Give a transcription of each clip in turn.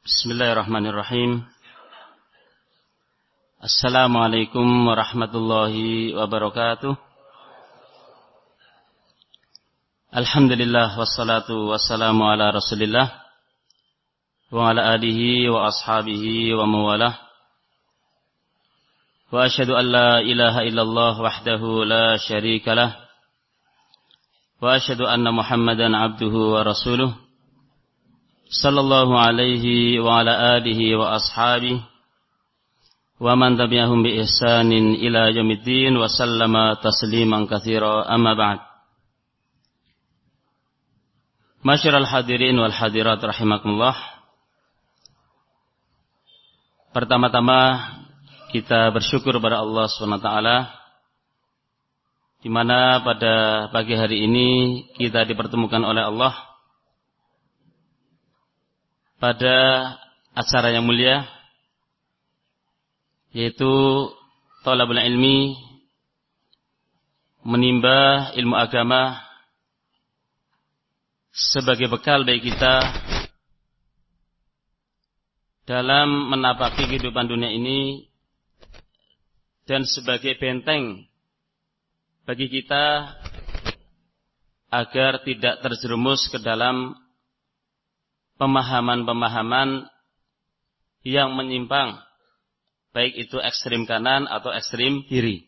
Bismillahirrahmanirrahim. Assalamualaikum warahmatullahi wabarakatuh. Alhamdulillah wassalatu wassalamu ala Rasulillah wa ala alihi wa ashabihi wa mawalah. Wa ashhadu an la ilaha illallah wahdahu la syarika lah. Wa ashhadu anna Muhammadan abduhu wa rasuluh. Sallallahu alaihi wa ala alihi wa ashabihi wa man tabi'ahum bi ihsanin ila yaumiddin wa sallama tasliman katsira. Amma ba'd. Masyiral hadirin wal hadirat rahimakumullah. Pertama-tama kita bersyukur kepada Allah SWT di mana pada pagi hari ini kita dipertemukan oleh Allah pada acara yang mulia yaitu talabul ilmi menimba ilmu agama sebagai bekal bagi kita dalam menapaki kehidupan dunia ini dan sebagai benteng bagi kita agar tidak terjerumus ke dalam pemahaman-pemahaman yang menyimpang baik itu ekstrim kanan atau ekstrim kiri.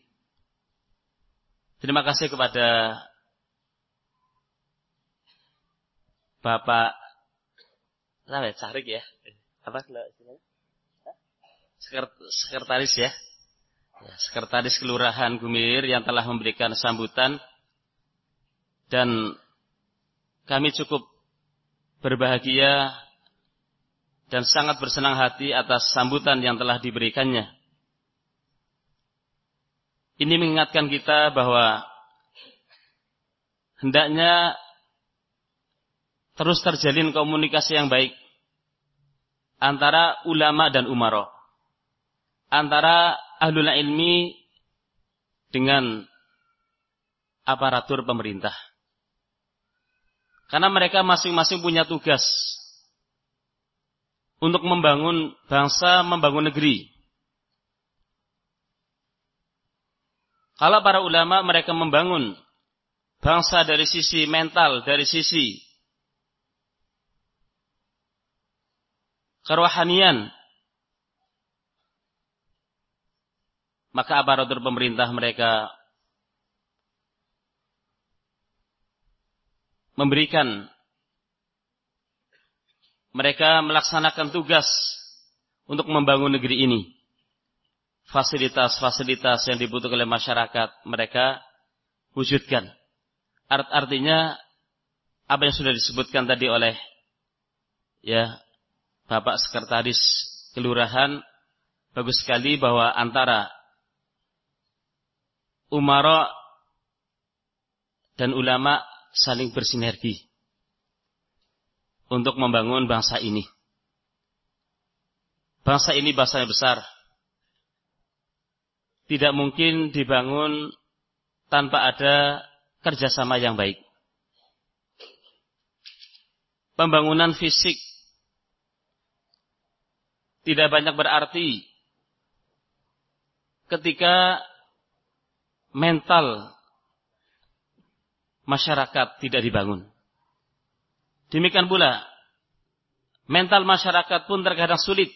Terima kasih kepada Bapak apa ya, ya? Apa Sekretaris ya? ya? Sekretaris Kelurahan Gumir yang telah memberikan sambutan dan kami cukup berbahagia dan sangat bersenang hati atas sambutan yang telah diberikannya. Ini mengingatkan kita bahwa hendaknya terus terjalin komunikasi yang baik antara ulama dan umaro, antara ahlul ilmi dengan aparatur pemerintah. Karena mereka masing-masing punya tugas untuk membangun bangsa, membangun negeri. Kalau para ulama mereka membangun bangsa dari sisi mental, dari sisi kerohanian, maka aparatur pemerintah mereka memberikan mereka melaksanakan tugas untuk membangun negeri ini. Fasilitas-fasilitas yang dibutuhkan oleh masyarakat mereka wujudkan. Art artinya apa yang sudah disebutkan tadi oleh ya Bapak Sekretaris Kelurahan bagus sekali bahwa antara umara dan ulama saling bersinergi untuk membangun bangsa ini. Bangsa ini bangsa yang besar. Tidak mungkin dibangun tanpa ada kerjasama yang baik. Pembangunan fisik tidak banyak berarti ketika mental masyarakat tidak dibangun. Demikian pula mental masyarakat pun terkadang sulit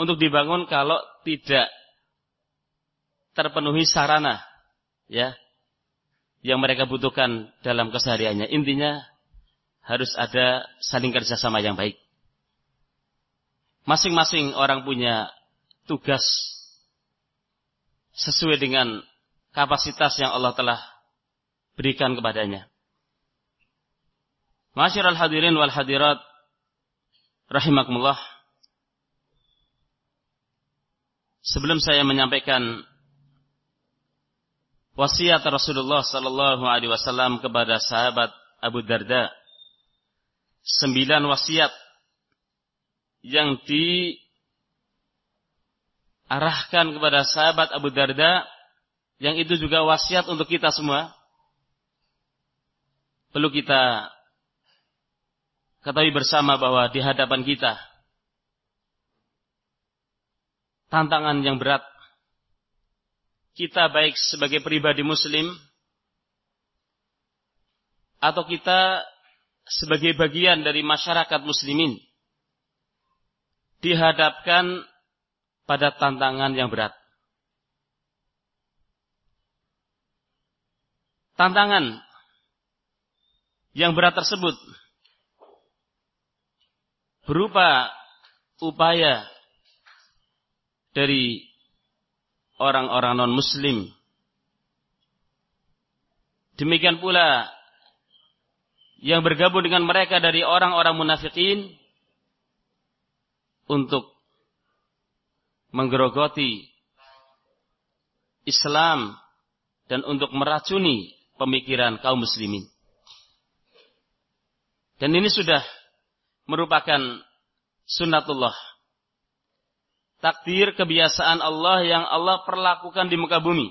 untuk dibangun kalau tidak terpenuhi sarana ya yang mereka butuhkan dalam kesehariannya. Intinya harus ada saling kerjasama yang baik. Masing-masing orang punya tugas sesuai dengan kapasitas yang Allah telah berikan kepadanya. Masyiral hadirin wal hadirat rahimakumullah. Sebelum saya menyampaikan wasiat Rasulullah sallallahu alaihi wasallam kepada sahabat Abu Darda, sembilan wasiat yang diarahkan kepada sahabat Abu Darda yang itu juga wasiat untuk kita semua. Perlu kita ketahui bersama bahwa di hadapan kita tantangan yang berat. Kita baik sebagai pribadi muslim atau kita sebagai bagian dari masyarakat muslimin dihadapkan pada tantangan yang berat. Tantangan yang berat tersebut berupa upaya dari orang-orang non-muslim. Demikian pula yang bergabung dengan mereka dari orang-orang munafikin untuk menggerogoti Islam dan untuk meracuni pemikiran kaum muslimin. Dan ini sudah merupakan sunnatullah takdir kebiasaan Allah yang Allah perlakukan di muka bumi.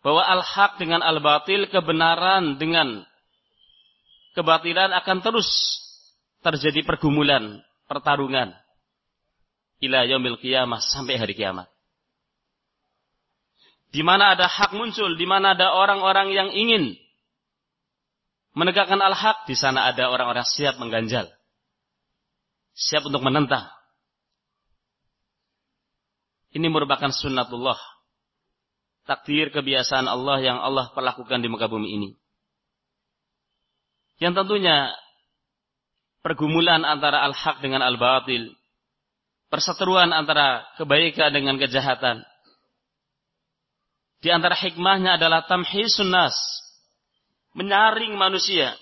Bahwa al-haq dengan al-batil, kebenaran dengan kebatilan akan terus terjadi pergumulan, pertarungan. Ila yaumil qiyamah, sampai hari kiamat. Di mana ada hak muncul, di mana ada orang-orang yang ingin menegakkan al-haq, di sana ada orang-orang siap mengganjal. Siap untuk menentang. Ini merupakan sunnatullah. Takdir kebiasaan Allah yang Allah perlakukan di muka bumi ini. Yang tentunya pergumulan antara al-haq dengan al-batil. Perseteruan antara kebaikan dengan kejahatan. Di antara hikmahnya adalah tamhisun nas. Menyaring manusia.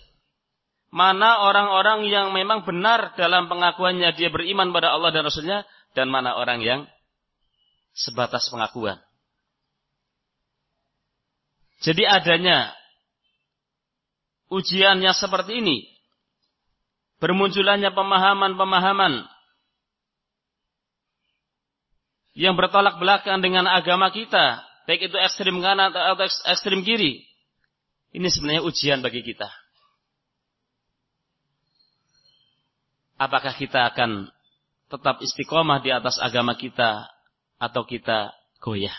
Mana orang-orang yang memang benar dalam pengakuannya dia beriman pada Allah dan Rasulnya. Dan mana orang yang sebatas pengakuan. Jadi adanya ujian yang seperti ini, bermunculannya pemahaman-pemahaman yang bertolak belakang dengan agama kita, baik itu ekstrim kanan atau ekstrim kiri, ini sebenarnya ujian bagi kita. Apakah kita akan tetap istiqomah di atas agama kita atau kita goyah?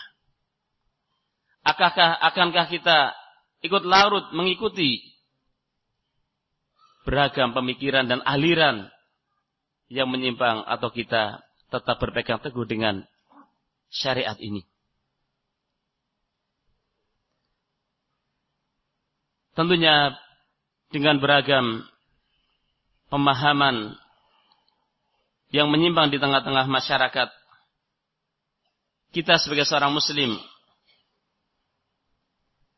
Akankah, akankah kita ikut larut mengikuti beragam pemikiran dan aliran yang menyimpang atau kita tetap berpegang teguh dengan syariat ini? Tentunya dengan beragam pemahaman yang menyimpang di tengah-tengah masyarakat kita sebagai seorang muslim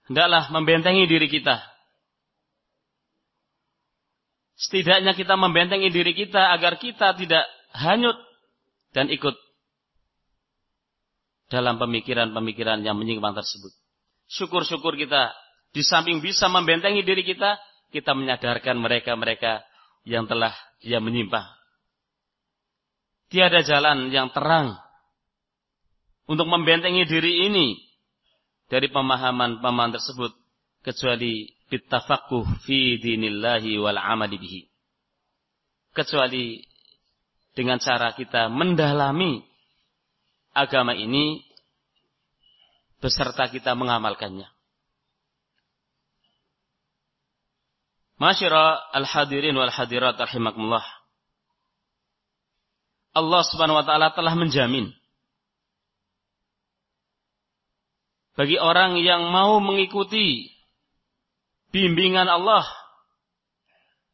hendaklah membentengi diri kita. Setidaknya kita membentengi diri kita agar kita tidak hanyut dan ikut dalam pemikiran-pemikiran yang menyimpang tersebut. Syukur-syukur kita di samping bisa membentengi diri kita, kita menyadarkan mereka-mereka yang telah dia menyimpang. Tiada jalan yang terang untuk membentengi diri ini dari pemahaman-pemahaman tersebut kecuali bittafaqquh fi dinillahi wal amali bihi. Kecuali dengan cara kita mendalami agama ini beserta kita mengamalkannya. Masyara al-hadirin wal hadirat rahimakumullah. Allah Subhanahu wa taala telah menjamin bagi orang yang mau mengikuti bimbingan Allah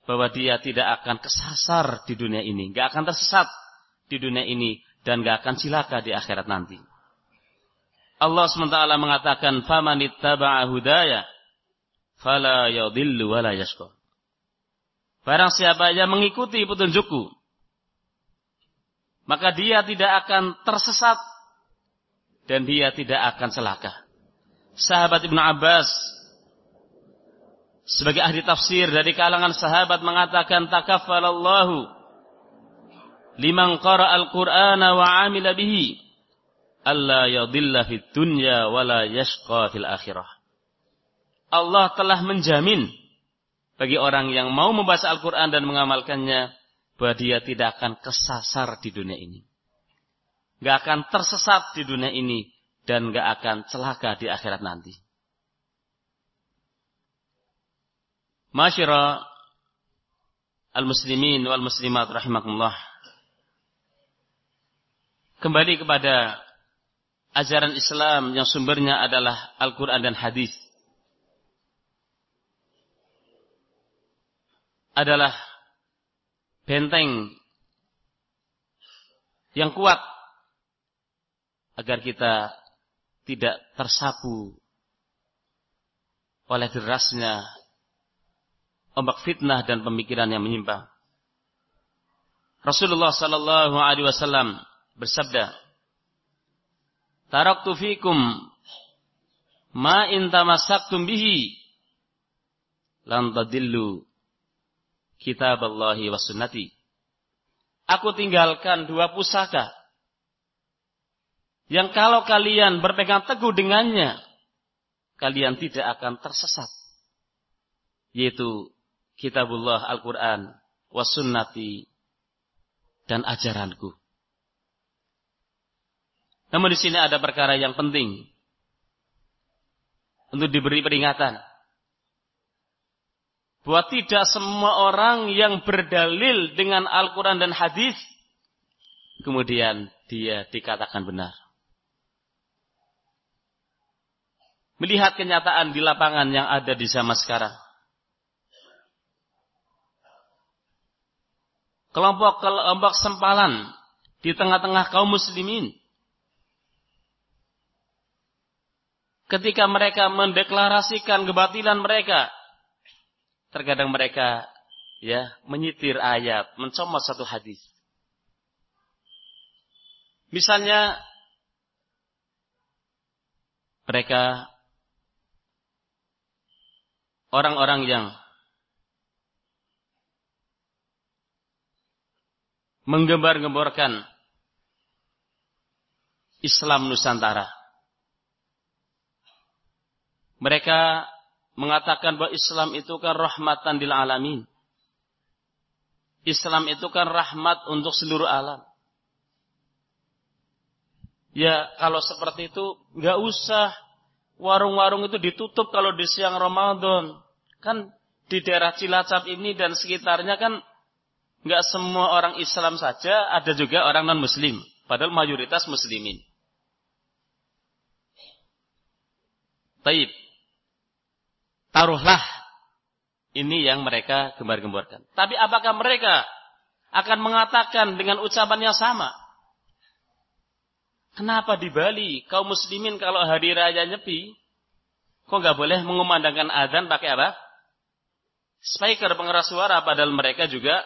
bahwa dia tidak akan kesasar di dunia ini, nggak akan tersesat di dunia ini dan nggak akan cilaka di akhirat nanti. Allah SWT mengatakan, "Faman ittaba'a hudaya fala yadhillu wala yashqa." Barang siapa yang mengikuti petunjukku, maka dia tidak akan tersesat dan dia tidak akan celaka sahabat Ibnu Abbas sebagai ahli tafsir dari kalangan sahabat mengatakan takaffalallahu liman qara al-Qur'ana wa 'amila bihi alla yadhilla fid dunya wa la yashqa fil akhirah. Allah telah menjamin bagi orang yang mau membaca Al-Qur'an dan mengamalkannya bahwa dia tidak akan kesasar di dunia ini. Gak akan tersesat di dunia ini. Dan gak akan celaka di akhirat nanti. Masyara al-muslimin wal muslimat rahimakumullah. Kembali kepada ajaran Islam yang sumbernya adalah Al-Quran dan Hadis. Adalah benteng yang kuat agar kita tidak tersapu oleh derasnya ombak fitnah dan pemikiran yang menyimpang. Rasulullah sallallahu alaihi wasallam bersabda, "Taraktu fikum ma in tamassaktum bihi lan tadillu kitaballahi wa sunnati." Aku tinggalkan dua pusaka yang kalau kalian berpegang teguh dengannya, kalian tidak akan tersesat. Yaitu kitabullah Al-Quran, wasunnati, dan ajaranku. Namun di sini ada perkara yang penting untuk diberi peringatan. Bahwa tidak semua orang yang berdalil dengan Al-Quran dan hadis kemudian dia dikatakan benar. Melihat kenyataan di lapangan yang ada di zaman sekarang. kelompok-kelompok sempalan di tengah-tengah kaum muslimin. Ketika mereka mendeklarasikan kebatilan mereka, terkadang mereka ya menyitir ayat, mencomot satu hadis. Misalnya mereka orang-orang yang menggembar-gemborkan Islam Nusantara. Mereka mengatakan bahwa Islam itu kan rahmatan lil alamin. Islam itu kan rahmat untuk seluruh alam. Ya kalau seperti itu nggak usah warung-warung itu ditutup kalau di siang Ramadan. Kan di daerah Cilacap ini dan sekitarnya kan Enggak semua orang Islam saja, ada juga orang non-muslim. Padahal mayoritas muslimin. Taib. Taruhlah ini yang mereka gembar-gemborkan. Tapi apakah mereka akan mengatakan dengan ucapan yang sama? Kenapa di Bali kaum muslimin kalau hari raya nyepi, kok nggak boleh mengumandangkan adzan pakai apa? Speaker pengeras suara padahal mereka juga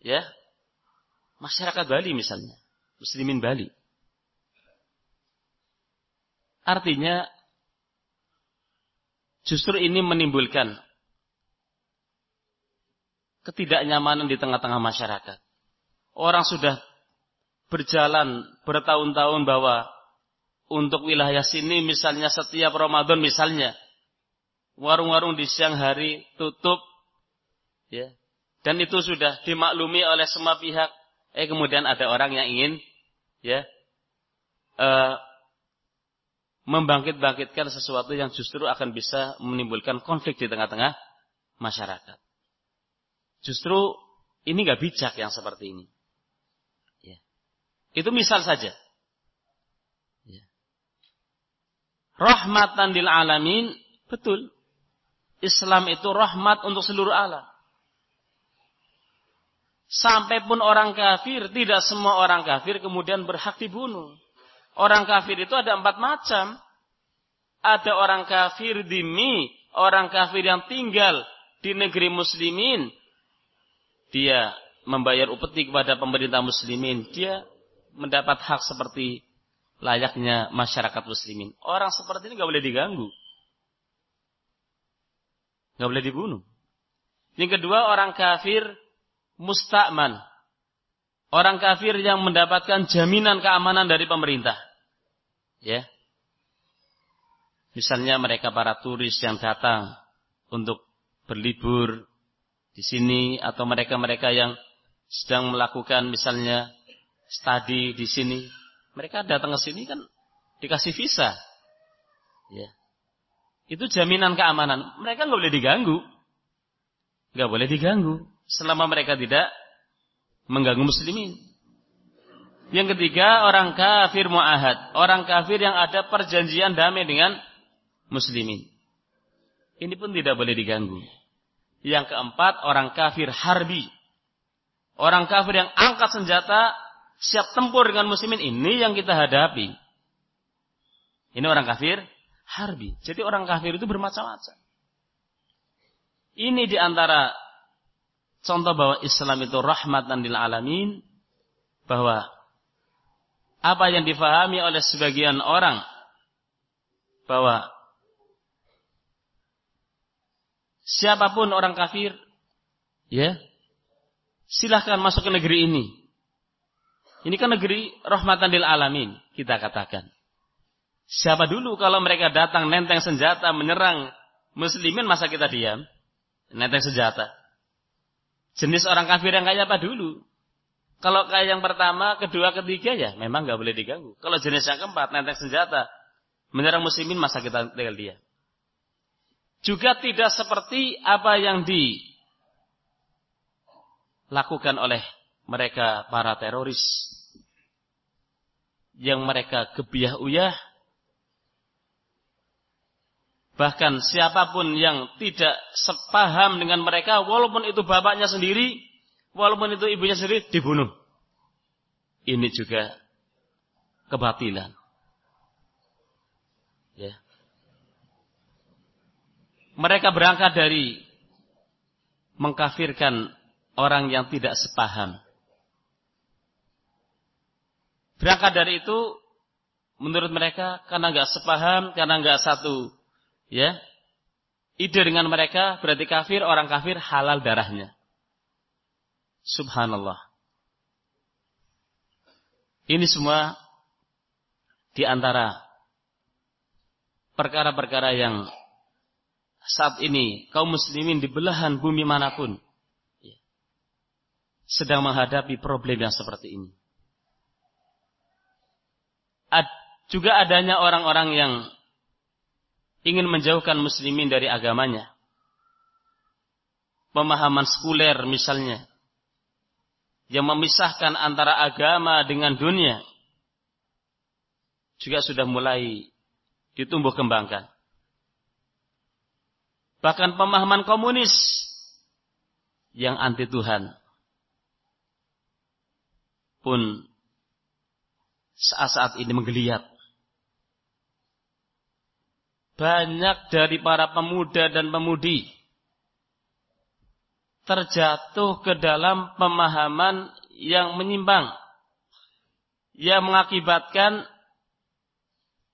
ya masyarakat Bali misalnya, muslimin Bali. Artinya justru ini menimbulkan ketidaknyamanan di tengah-tengah masyarakat. Orang sudah berjalan bertahun-tahun bahwa untuk wilayah sini misalnya setiap Ramadan misalnya warung-warung di siang hari tutup ya dan itu sudah dimaklumi oleh semua pihak. Eh kemudian ada orang yang ingin ya uh, membangkit-bangkitkan sesuatu yang justru akan bisa menimbulkan konflik di tengah-tengah masyarakat. Justru ini nggak bijak yang seperti ini. Ya. Itu misal saja. Ya. Rahmatan lil alamin, betul. Islam itu rahmat untuk seluruh alam. Sampai pun orang kafir, tidak semua orang kafir kemudian berhak dibunuh. Orang kafir itu ada empat macam. Ada orang kafir dimi, orang kafir yang tinggal di negeri muslimin. Dia membayar upeti kepada pemerintah muslimin. Dia mendapat hak seperti layaknya masyarakat muslimin. Orang seperti ini gak boleh diganggu. Gak boleh dibunuh. Yang kedua orang kafir musta'man. Orang kafir yang mendapatkan jaminan keamanan dari pemerintah. Ya. Misalnya mereka para turis yang datang untuk berlibur di sini atau mereka-mereka yang sedang melakukan misalnya studi di sini. Mereka datang ke sini kan dikasih visa. Ya. Itu jaminan keamanan. Mereka nggak boleh diganggu. Nggak boleh diganggu. Selama mereka tidak mengganggu muslimin. Yang ketiga, orang kafir mu'ahad. Orang kafir yang ada perjanjian damai dengan muslimin. Ini pun tidak boleh diganggu. Yang keempat, orang kafir harbi. Orang kafir yang angkat senjata, siap tempur dengan muslimin. Ini yang kita hadapi. Ini orang kafir harbi. Jadi orang kafir itu bermacam-macam. Ini di antara contoh bahwa Islam itu rahmatan lil alamin. Bahwa apa yang difahami oleh sebagian orang bahwa siapa pun orang kafir ya silahkan masuk ke negeri ini. Ini kan negeri rahmatan lil alamin kita katakan. Siapa dulu kalau mereka datang nenteng senjata menyerang muslimin masa kita diam? Nenteng senjata. Jenis orang kafir yang kayak apa dulu? Kalau kayak yang pertama, kedua, ketiga ya memang nggak boleh diganggu. Kalau jenis yang keempat, nenteng senjata, menyerang muslimin masa kita tinggal dia. Juga tidak seperti apa yang dilakukan oleh mereka para teroris. Yang mereka gebiah uyah. Bahkan siapa pun yang tidak sepaham dengan mereka, walaupun itu bapaknya sendiri, walaupun itu ibunya sendiri dibunuh. Ini juga kebatilan. Ya. Mereka berangkat dari mengkafirkan orang yang tidak sepaham. Berangkat dari itu menurut mereka karena nggak sepaham, karena nggak satu, ya, ide dengan mereka berarti kafir, orang kafir halal darahnya. Subhanallah. Ini semua di antara perkara-perkara yang saat ini kaum muslimin di belahan bumi mana pun sedang menghadapi problem yang seperti ini. Ad, juga adanya orang-orang yang ingin menjauhkan muslimin dari agamanya. Pemahaman sekuler misalnya yang memisahkan antara agama dengan dunia juga sudah mulai ditumbuh kembangkan. Bahkan pemahaman komunis yang anti Tuhan pun saat-saat ini menggeliat. Banyak dari para pemuda dan pemudi terjatuh ke dalam pemahaman yang menyimpang yang mengakibatkan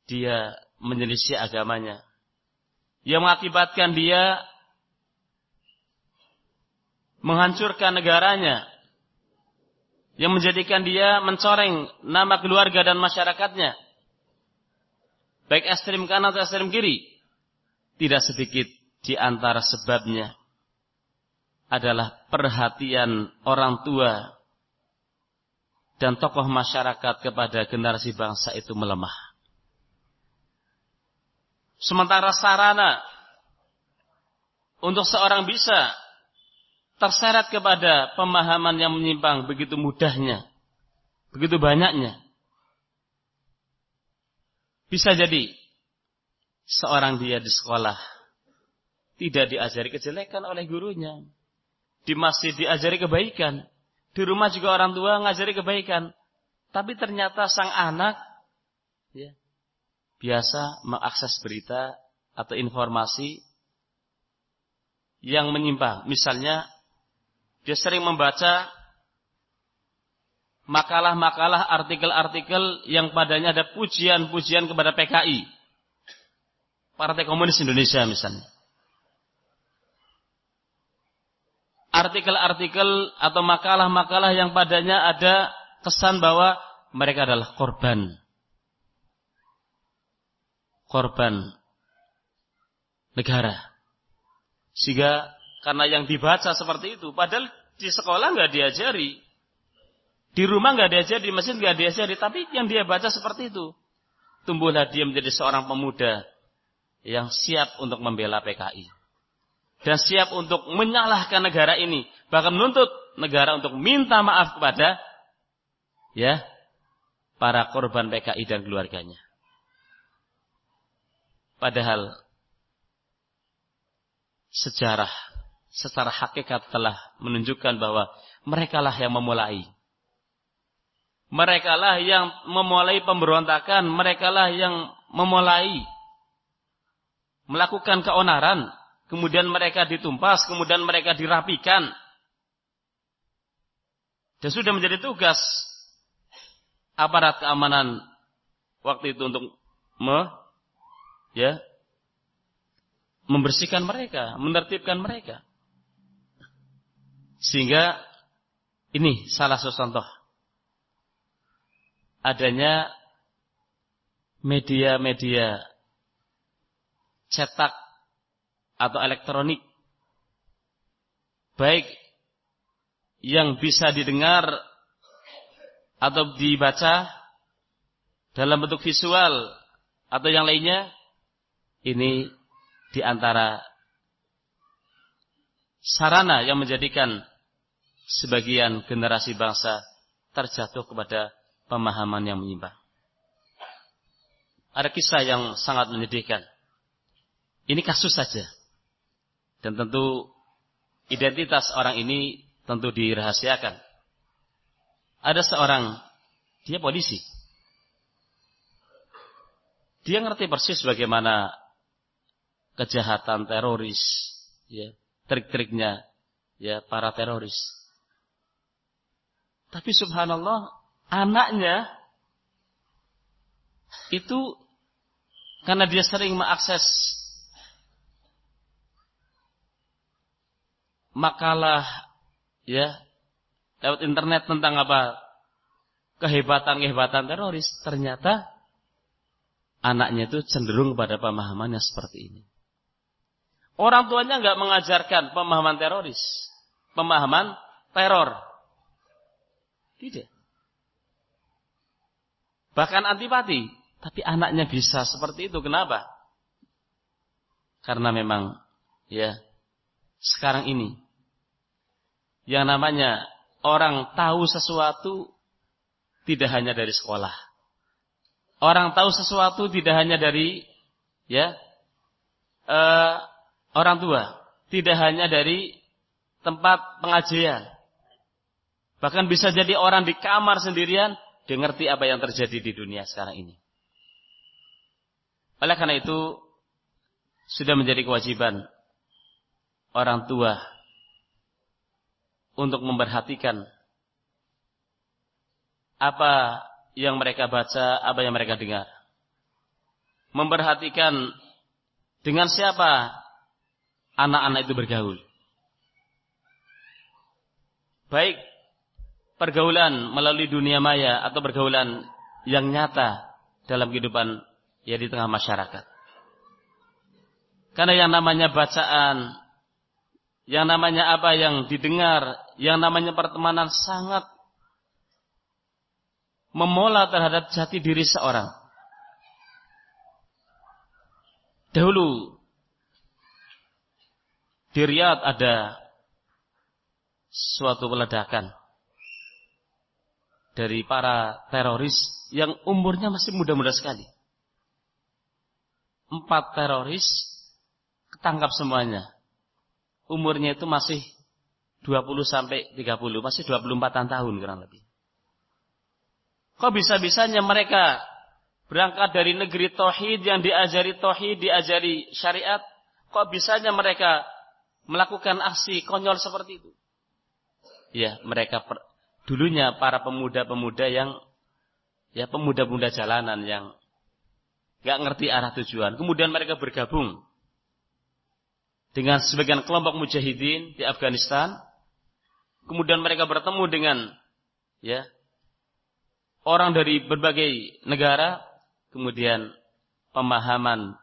dia menyelisih agamanya yang mengakibatkan dia menghancurkan negaranya yang menjadikan dia mencoreng nama keluarga dan masyarakatnya baik ekstrim kanan atau ekstrim kiri tidak sedikit di antara sebabnya adalah perhatian orang tua dan tokoh masyarakat kepada generasi bangsa itu melemah. Sementara sarana untuk seorang bisa terseret kepada pemahaman yang menyimpang begitu mudahnya, begitu banyaknya. Bisa jadi seorang dia di sekolah tidak diajari kejelekan oleh gurunya, di masjid diajari kebaikan. Di rumah juga orang tua ngajari kebaikan. Tapi ternyata sang anak ya, biasa mengakses berita atau informasi yang menyimpang. Misalnya dia sering membaca makalah-makalah, artikel-artikel yang padanya ada pujian-pujian kepada PKI. Partai Komunis Indonesia misalnya. artikel-artikel atau makalah-makalah yang padanya ada kesan bahwa mereka adalah korban. Korban negara. Sehingga karena yang dibaca seperti itu, padahal di sekolah nggak diajari. Di rumah nggak diajari, di masjid nggak diajari, tapi yang dia baca seperti itu. Tumbuhlah dia menjadi seorang pemuda yang siap untuk membela PKI. Dan siap untuk menyalahkan negara ini. Bahkan menuntut negara untuk minta maaf kepada ya para korban PKI dan keluarganya. Padahal sejarah secara hakikat telah menunjukkan bahwa merekalah yang memulai. Merekalah yang memulai pemberontakan, merekalah yang memulai melakukan keonaran, kemudian mereka ditumpas, kemudian mereka dirapikan. Dan sudah menjadi tugas aparat keamanan waktu itu untuk me, ya, membersihkan mereka, menertibkan mereka. Sehingga ini salah satu contoh adanya media-media cetak atau elektronik baik yang bisa didengar atau dibaca dalam bentuk visual atau yang lainnya ini di antara sarana yang menjadikan sebagian generasi bangsa terjatuh kepada pemahaman yang menyimpang. Ada kisah yang sangat menyedihkan. Ini kasus saja. Dan tentu identitas orang ini tentu dirahasiakan. Ada seorang, dia polisi. Dia ngerti persis bagaimana kejahatan teroris, ya, trik-triknya ya para teroris. Tapi subhanallah anaknya itu karena dia sering mengakses makalah ya lewat internet tentang apa kehebatan-kehebatan teroris ternyata anaknya itu cenderung pada pemahaman yang seperti ini. Orang tuanya nggak mengajarkan pemahaman teroris, pemahaman teror. Tidak. Bahkan antipati, tapi anaknya bisa seperti itu. Kenapa? Karena memang ya sekarang ini yang namanya orang tahu sesuatu tidak hanya dari sekolah. Orang tahu sesuatu tidak hanya dari ya uh, orang tua. Tidak hanya dari tempat pengajian. Bahkan bisa jadi orang di kamar sendirian, dia ngerti apa yang terjadi di dunia sekarang ini. Oleh karena itu, sudah menjadi kewajiban orang tua untuk memperhatikan apa yang mereka baca, apa yang mereka dengar. Memperhatikan dengan siapa anak-anak itu bergaul. Baik pergaulan melalui dunia maya atau pergaulan yang nyata dalam kehidupan ya di tengah masyarakat. Karena yang namanya bacaan, yang namanya apa yang didengar, yang namanya pertemanan sangat memola terhadap jati diri seorang. Dahulu di Riyadh ada suatu peledakan dari para teroris yang umurnya masih muda-muda sekali. Empat teroris ketangkap semuanya. Umurnya itu masih 20 sampai 30, masih 24 tahun kurang lebih. Kok bisa-bisanya mereka berangkat dari negeri tauhid yang diajari tauhid, diajari syariat, kok bisanya mereka melakukan aksi konyol seperti itu. Ya, mereka dulunya para pemuda-pemuda yang ya pemuda-pemuda jalanan yang nggak ngerti arah tujuan. Kemudian mereka bergabung dengan sebagian kelompok mujahidin di Afghanistan. Kemudian mereka bertemu dengan ya orang dari berbagai negara. Kemudian pemahaman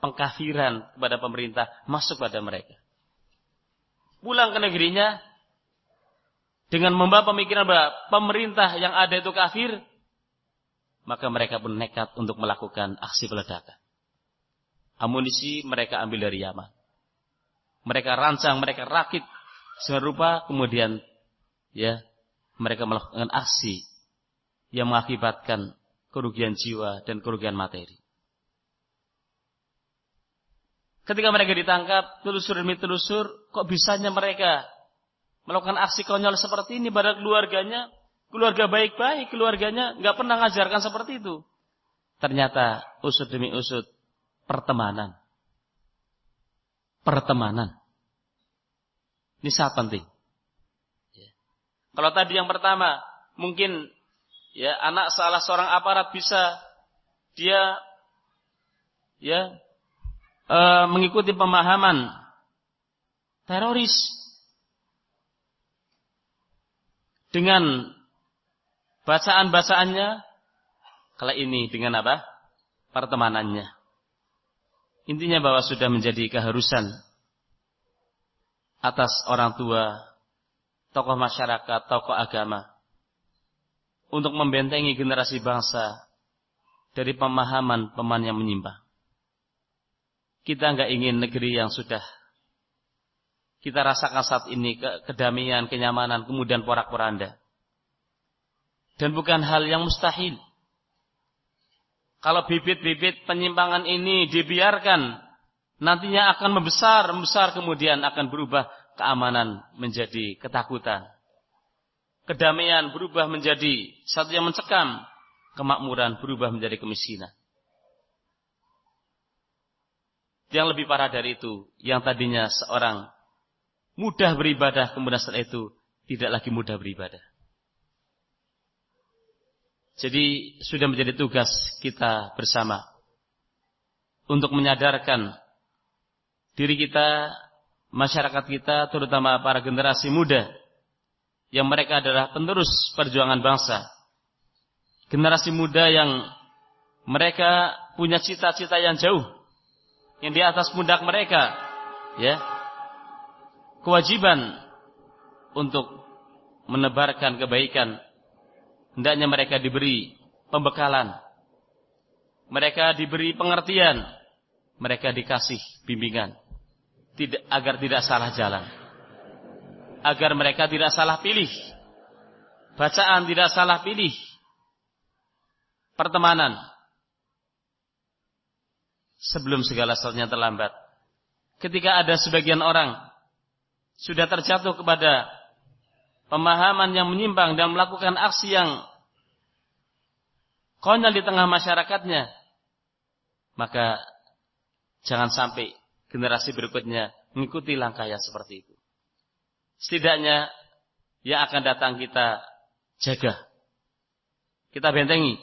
pengkafiran kepada pemerintah masuk pada mereka pulang ke negerinya, dengan membawa pemikiran bahwa pemerintah yang ada itu kafir, maka mereka pun nekat untuk melakukan aksi peledakan. Amunisi mereka ambil dari Yaman. Mereka rancang, mereka rakit serupa kemudian ya mereka melakukan aksi yang mengakibatkan kerugian jiwa dan kerugian materi. Ketika mereka ditangkap, telusur demi telusur, kok bisanya mereka melakukan aksi konyol seperti ini pada keluarganya, keluarga baik-baik, keluarganya nggak pernah ngajarkan seperti itu. Ternyata usut demi usut pertemanan. Pertemanan. Ini sangat penting. Ya. Kalau tadi yang pertama, mungkin ya anak salah seorang aparat bisa dia ya e, mengikuti pemahaman teroris dengan bacaan-bacaannya, kalau ini dengan apa? Pertemanannya. Intinya bahwa sudah menjadi keharusan atas orang tua, tokoh masyarakat, tokoh agama untuk membentengi generasi bangsa dari pemahaman pemahaman yang menyimpang. Kita nggak ingin negeri yang sudah kita rasakan saat ini kedamaian, kenyamanan, kemudian porak-poranda. Dan bukan hal yang mustahil. Kalau bibit-bibit penyimpangan ini dibiarkan, nantinya akan membesar, membesar kemudian akan berubah keamanan menjadi ketakutan. Kedamaian berubah menjadi satu yang mencekam, kemakmuran berubah menjadi kemiskinan. Yang lebih parah dari itu, yang tadinya seorang mudah beribadah, kemudian setelah itu tidak lagi mudah beribadah. Jadi sudah menjadi tugas kita bersama untuk menyadarkan diri kita, masyarakat kita, terutama para generasi muda yang mereka adalah penerus perjuangan bangsa. Generasi muda yang mereka punya cita-cita yang jauh yang di atas pundak mereka, ya kewajiban untuk menebarkan kebaikan. Hendaknya mereka diberi pembekalan. Mereka diberi pengertian. Mereka dikasih bimbingan. Tidak, agar tidak salah jalan. Agar mereka tidak salah pilih. Bacaan tidak salah pilih. Pertemanan. Sebelum segala sesuatunya terlambat. Ketika ada sebagian orang sudah terjatuh kepada pemahaman yang menyimpang dan melakukan aksi yang konyol di tengah masyarakatnya, maka jangan sampai generasi berikutnya mengikuti langkah yang seperti itu. Setidaknya yang akan datang kita jaga. Kita bentengi.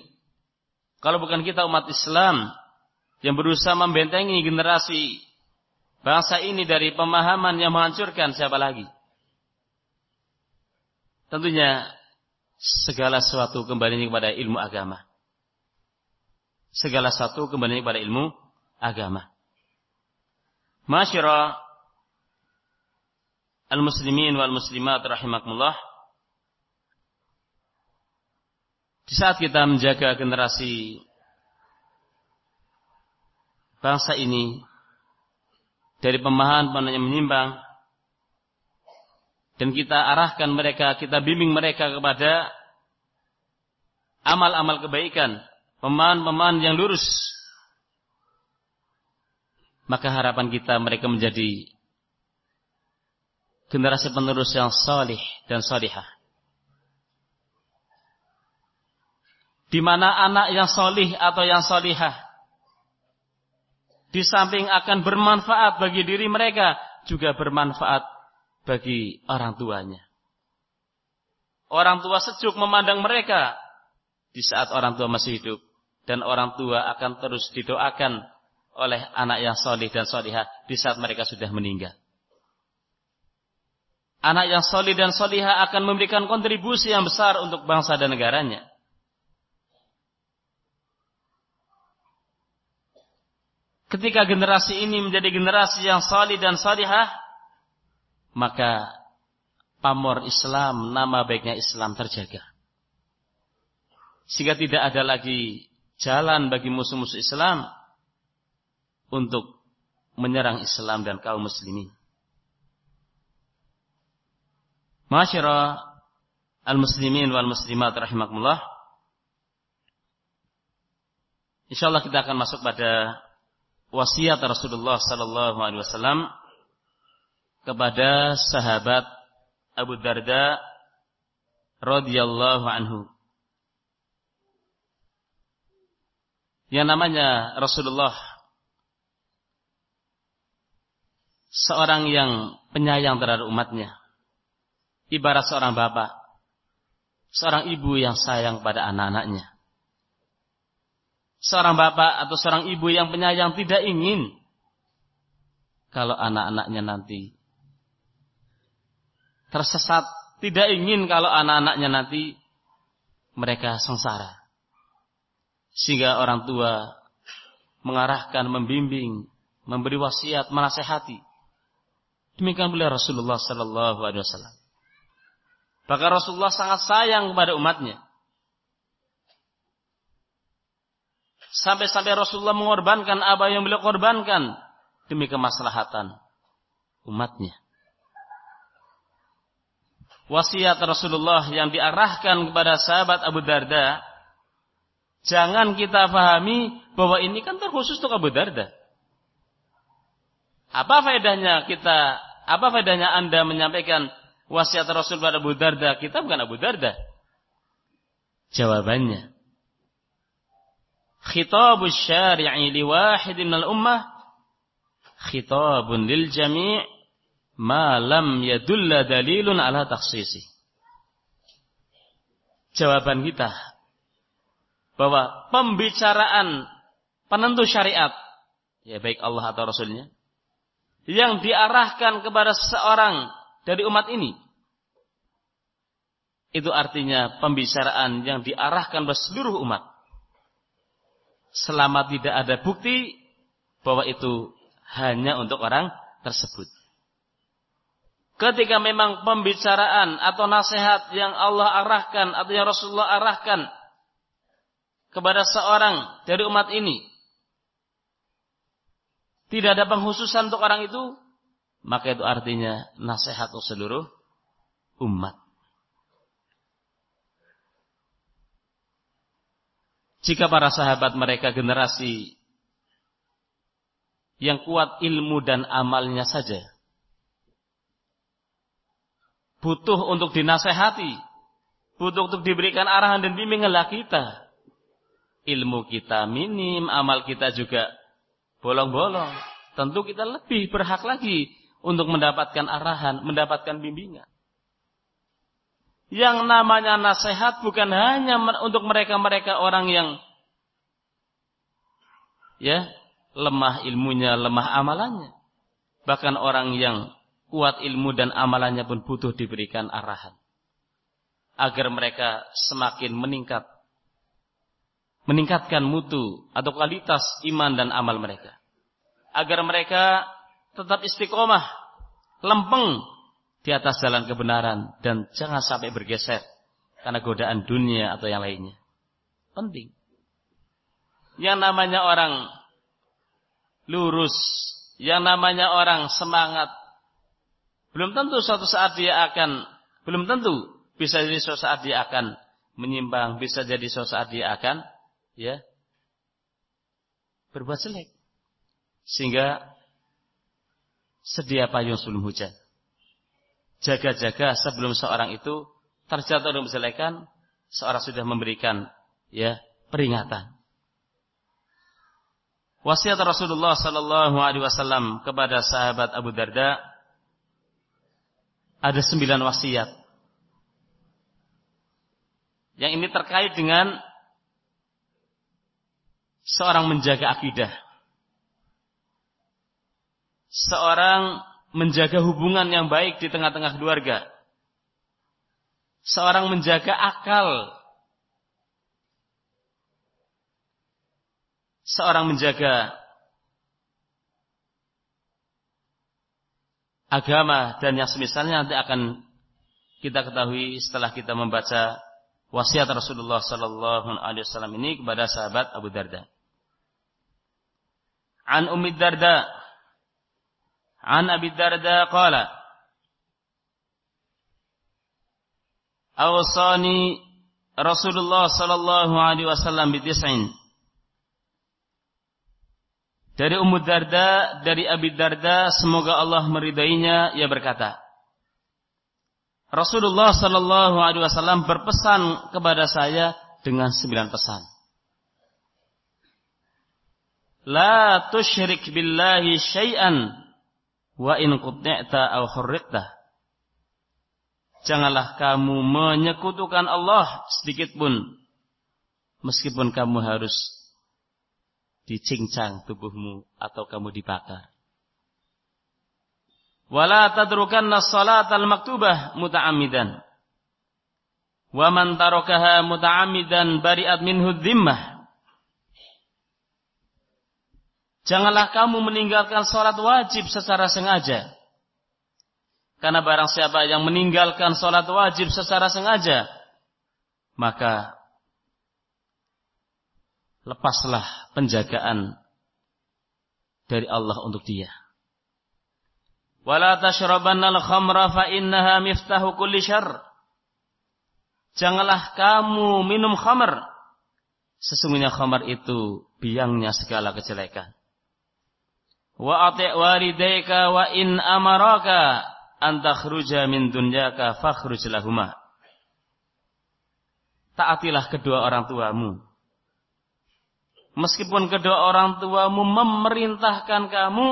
Kalau bukan kita umat Islam yang berusaha membentengi generasi bangsa ini dari pemahaman yang menghancurkan siapa lagi? Tentunya segala sesuatu kembali kepada ilmu agama. Segala sesuatu kembali kepada ilmu agama. Masyara al-muslimin wal muslimat rahimakumullah. Di saat kita menjaga generasi bangsa ini dari pemahaman yang menyimpang dan kita arahkan mereka, kita bimbing mereka kepada amal-amal kebaikan, pemahaman-pemahaman yang lurus. Maka harapan kita mereka menjadi generasi penerus yang salih dan salihah. Di mana anak yang salih atau yang salihah di samping akan bermanfaat bagi diri mereka, juga bermanfaat bagi orang tuanya. Orang tua sejuk memandang mereka di saat orang tua masih hidup. Dan orang tua akan terus didoakan oleh anak yang solih dan solihah di saat mereka sudah meninggal. Anak yang solih dan solihah akan memberikan kontribusi yang besar untuk bangsa dan negaranya. Ketika generasi ini menjadi generasi yang salih dan salihah, maka pamor Islam, nama baiknya Islam terjaga. Sehingga tidak ada lagi jalan bagi musuh-musuh Islam untuk menyerang Islam dan kaum muslimin. Masyara al-muslimin wal muslimat rahimakumullah. Insyaallah kita akan masuk pada wasiat Rasulullah sallallahu alaihi wasallam kepada sahabat Abu Darda radhiyallahu anhu. Yang namanya Rasulullah seorang yang penyayang terhadap umatnya ibarat seorang bapak, seorang ibu yang sayang pada anak-anaknya. Seorang bapak atau seorang ibu yang penyayang tidak ingin kalau anak-anaknya nanti tersesat, tidak ingin kalau anak-anaknya nanti mereka sengsara. Sehingga orang tua mengarahkan, membimbing, memberi wasiat, menasehati. Demikian pula Rasulullah sallallahu alaihi wasallam. Bahkan Rasulullah sangat sayang kepada umatnya. Sampai-sampai Rasulullah mengorbankan apa yang beliau korbankan demi kemaslahatan umatnya. Wasiat Rasulullah yang diarahkan kepada sahabat Abu Darda, jangan kita pahami bahwa ini kan terkhusus untuk Abu Darda. Apa faedahnya kita, apa faedahnya Anda menyampaikan wasiat Rasul pada Abu Darda, kita bukan Abu Darda. Jawabannya. Khitabus syari'i wahidin minal ummah khitabun lil jami' ma lam yadulla dalilun ala taksisi. Jawaban kita bahwa pembicaraan penentu syariat ya baik Allah atau Rasulnya yang diarahkan kepada seorang dari umat ini. Itu artinya pembicaraan yang diarahkan ke seluruh umat. Selama tidak ada bukti bahwa itu hanya untuk orang tersebut. Ketika memang pembicaraan atau nasihat yang Allah arahkan atau yang Rasulullah arahkan kepada seorang dari umat ini tidak ada penghususan untuk orang itu, maka itu artinya nasihat untuk seluruh umat. Jika para sahabat mereka generasi yang kuat ilmu dan amalnya saja, butuh untuk dinasehati, butuh untuk diberikan arahan dan bimbinganlah kita. Ilmu kita minim, amal kita juga bolong-bolong. Tentu kita lebih berhak lagi untuk mendapatkan arahan, mendapatkan bimbingan. Yang namanya nasihat bukan hanya untuk mereka-mereka orang yang ya lemah ilmunya, lemah amalannya. Bahkan orang yang kuat ilmu dan amalannya pun butuh diberikan arahan. Agar mereka semakin meningkat. Meningkatkan mutu atau kualitas iman dan amal mereka. Agar mereka tetap istiqomah, lempeng di atas jalan kebenaran dan jangan sampai bergeser karena godaan dunia atau yang lainnya. Penting. Yang namanya orang lurus, yang namanya orang semangat, belum tentu suatu saat dia akan, belum tentu bisa jadi suatu saat dia akan menyimpang, bisa jadi suatu saat dia akan, ya, berbuat jelek. Sehingga sedia payung sebelum hujan. Jaga-jaga sebelum seorang itu terjatuh dalam kejelekan, seorang sudah memberikan ya peringatan. Wasiat Rasulullah Sallallahu Alaihi Wasallam kepada sahabat Abu Darda ada sembilan wasiat. Yang ini terkait dengan seorang menjaga akidah seorang menjaga hubungan yang baik di tengah-tengah keluarga. Seorang menjaga akal. Seorang menjaga agama dan yang semisalnya nanti akan kita ketahui setelah kita membaca wasiat Rasulullah sallallahu alaihi wasallam ini kepada sahabat Abu Darda. An Ummi Darda An Abi Darda qala Awsani Rasulullah sallallahu alaihi wasallam bi tis'in Dari Ummu Darda, dari Abi Darda, semoga Allah meridainya, ia berkata, Rasulullah Sallallahu Alaihi Wasallam berpesan kepada saya dengan sembilan pesan. La tushrik billahi syai'an wa in qut'ta aw hurriqta. Janganlah kamu menyekutukan Allah sedikit pun meskipun kamu harus dicincang tubuhmu atau kamu dibakar. Wala tadrukanna salatal maktubah muta'ammidan. Wa man tarakaha muta'ammidan bari'at minhu dhimmah. Janganlah kamu meninggalkan salat wajib secara sengaja. Karena barang siapa yang meninggalkan salat wajib secara sengaja, maka lepaslah penjagaan dari Allah untuk dia. Wala tashrabannal khamra fa innaha miftahu kulli syarr. Janganlah kamu minum khamr. Sesungguhnya khamar itu biangnya segala kejelekan. Wa ati' walidayka wa in amaraka an takhruja min dunyaka fakhruj lahuma. Taatilah kedua orang tuamu. Meskipun kedua orang tuamu memerintahkan kamu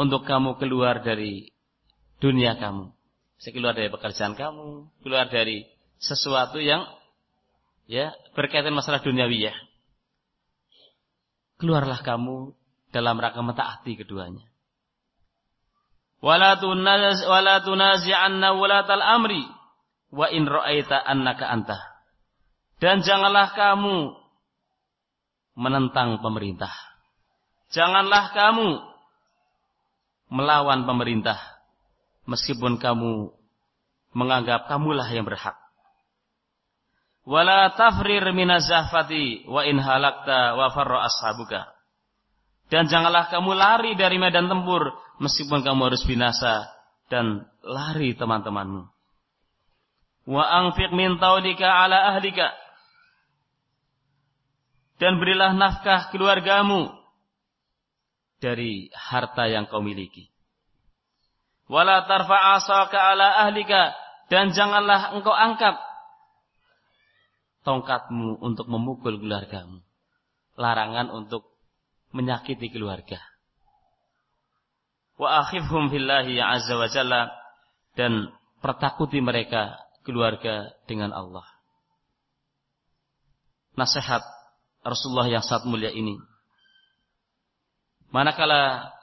untuk kamu keluar dari dunia kamu. Keluar dari pekerjaan kamu, keluar dari sesuatu yang ya berkaitan masalah duniawi ya. Keluarlah kamu dalam rangka mentaati keduanya. Wala tunaz wala tunazi'anna walatal amri wa in ra'aita annaka anta. Dan janganlah kamu menentang pemerintah. Janganlah kamu melawan pemerintah meskipun kamu menganggap kamulah yang berhak. Wala tafrir minazahfati wa in halakta wa farra ashabuka. Dan janganlah kamu lari dari medan tempur meskipun kamu harus binasa dan lari teman-temanmu. Wa anfiq min taulika ala ahlika. Dan berilah nafkah keluargamu dari harta yang kau miliki. Wala tarfa asaka ala ahlika dan janganlah engkau angkat tongkatmu untuk memukul keluargamu. Larangan untuk menyakiti keluarga. Wa akhifhum fillahi azza wa jalla dan pertakuti mereka keluarga dengan Allah. Nasihat Rasulullah yang sangat mulia ini manakala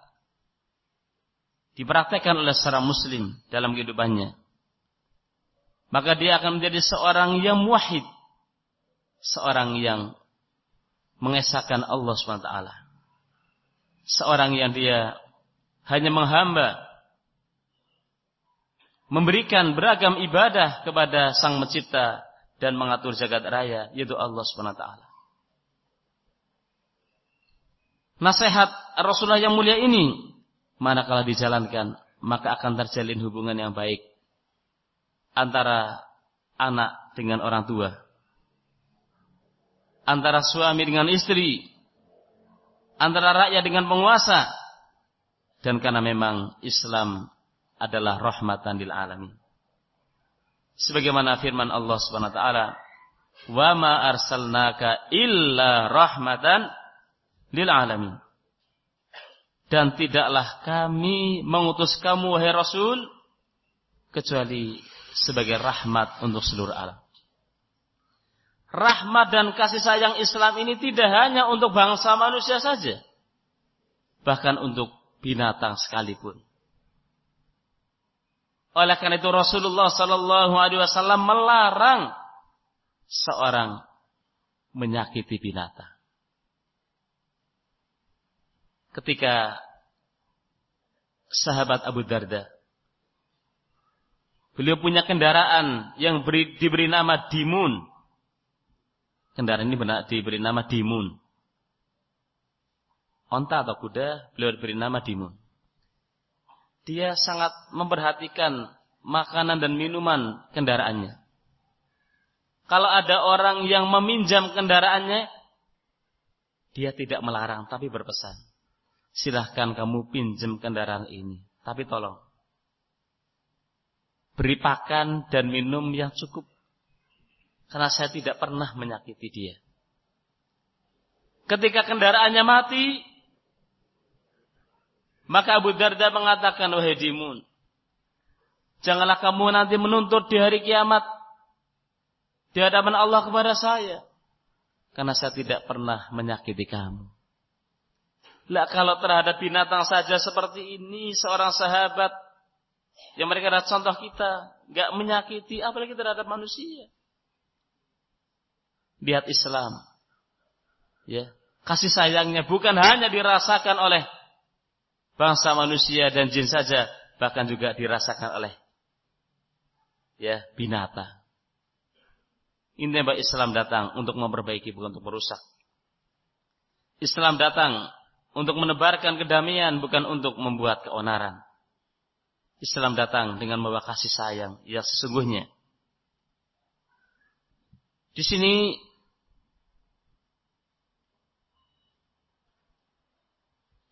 dipraktekkan oleh seorang muslim dalam kehidupannya maka dia akan menjadi seorang yang muwahhid seorang yang mengesahkan Allah SWT seorang yang dia hanya menghamba memberikan beragam ibadah kepada sang mencipta dan mengatur jagat raya yaitu Allah SWT nasihat Rasulullah yang mulia ini manakala dijalankan maka akan terjalin hubungan yang baik antara anak dengan orang tua antara suami dengan istri antara rakyat dengan penguasa dan karena memang Islam adalah rahmatan lil alamin sebagaimana firman Allah Subhanahu wa taala wa ma arsalnaka illa rahmatan lil alamin. Dan tidaklah kami mengutus kamu wahai Rasul kecuali sebagai rahmat untuk seluruh alam. Rahmat dan kasih sayang Islam ini tidak hanya untuk bangsa manusia saja. Bahkan untuk binatang sekalipun. Oleh karena itu Rasulullah Sallallahu Alaihi Wasallam melarang seorang menyakiti binatang ketika sahabat Abu Darda Beliau punya kendaraan yang beri, diberi nama Dimun. Kendaraan ini benar diberi nama Dimun. Onta atau kuda, beliau diberi nama Dimun. Dia sangat memperhatikan makanan dan minuman kendaraannya. Kalau ada orang yang meminjam kendaraannya, dia tidak melarang, tapi berpesan. Silahkan kamu pinjam kendaraan ini. Tapi tolong. Beri pakan dan minum yang cukup. Karena saya tidak pernah menyakiti dia. Ketika kendaraannya mati, maka Abu Darda mengatakan, Wahai Dimun, janganlah kamu nanti menuntut di hari kiamat di hadapan Allah kepada saya. Karena saya tidak pernah menyakiti kamu. Lah kalau terhadap binatang saja seperti ini seorang sahabat yang mereka adalah contoh kita, nggak menyakiti apalagi terhadap manusia. Lihat Islam. Ya, kasih sayangnya bukan hanya dirasakan oleh bangsa manusia dan jin saja, bahkan juga dirasakan oleh ya binatang. Ini Mbak Islam datang untuk memperbaiki bukan untuk merusak. Islam datang untuk menebarkan kedamaian bukan untuk membuat keonaran. Islam datang dengan membawa kasih sayang yang sesungguhnya. Di sini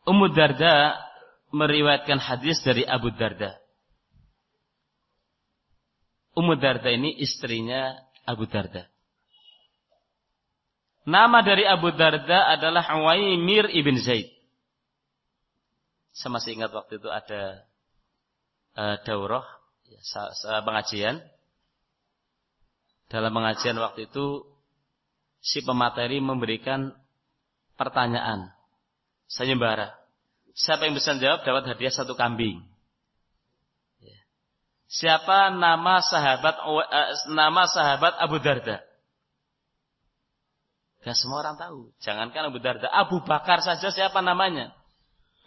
Ummu Darda meriwayatkan hadis dari Abu Darda. Ummu Darda ini istrinya Abu Darda. Nama dari Abu Darda adalah Uwaimir ibn Zaid. Saya masih ingat waktu itu ada uh, daurah, ya, pengajian. Dalam pengajian waktu itu, si pemateri memberikan pertanyaan. Sayembara. Siapa yang bisa jawab dapat hadiah satu kambing. Siapa nama sahabat uh, nama sahabat Abu Darda? Gak semua orang tahu. Jangankan Abu Darda, Abu Bakar saja siapa namanya?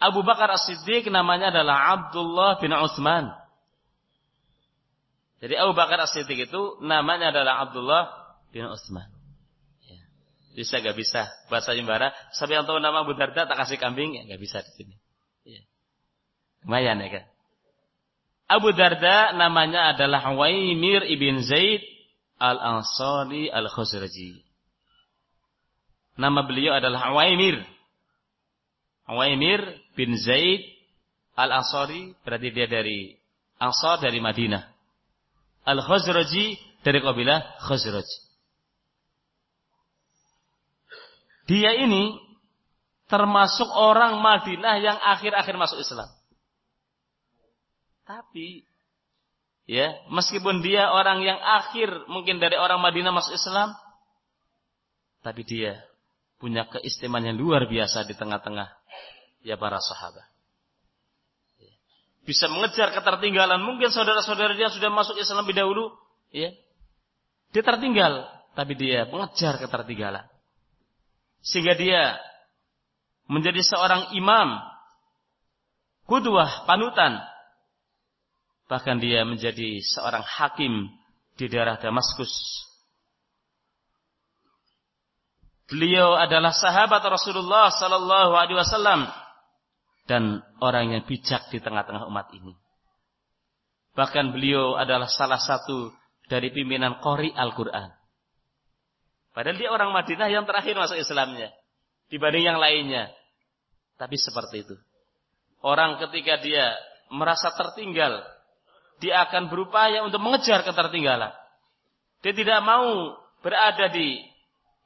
Abu Bakar As-Siddiq namanya adalah Abdullah bin Utsman. Jadi Abu Bakar As-Siddiq itu namanya adalah Abdullah bin Utsman. Ya. Bisa gak bisa bahasa Jembara. Siapa yang tahu nama Abu Darda tak kasih kambing ya gak bisa di sini. Ya. Lumayan ya kan. Abu Darda namanya adalah Waimir ibn Zaid al-Ansari al-Khuzraji. Nama beliau adalah Waimir. Waimir bin Zaid al-Ansari berarti dia dari Ansar dari Madinah. Al-Khuzraji dari kabilah Khuzraj. Dia ini termasuk orang Madinah yang akhir-akhir masuk Islam. Tapi ya, meskipun dia orang yang akhir mungkin dari orang Madinah masuk Islam, tapi dia punya keistimewaan yang luar biasa di tengah-tengah ya para sahabat. Bisa mengejar ketertinggalan. Mungkin saudara-saudara dia sudah masuk Islam lebih dahulu, ya. Dia tertinggal, tapi dia mengejar ketertinggalan. Sehingga dia menjadi seorang imam, kudwah, panutan Bahkan dia menjadi seorang hakim di daerah Damaskus. Beliau adalah sahabat Rasulullah sallallahu alaihi wasallam dan orang yang bijak di tengah-tengah umat ini. Bahkan beliau adalah salah satu dari pimpinan Qori Al-Quran. Padahal dia orang Madinah yang terakhir masuk Islamnya. Dibanding yang lainnya. Tapi seperti itu. Orang ketika dia merasa tertinggal dia akan berupaya untuk mengejar ketertinggalan. Dia tidak mau berada di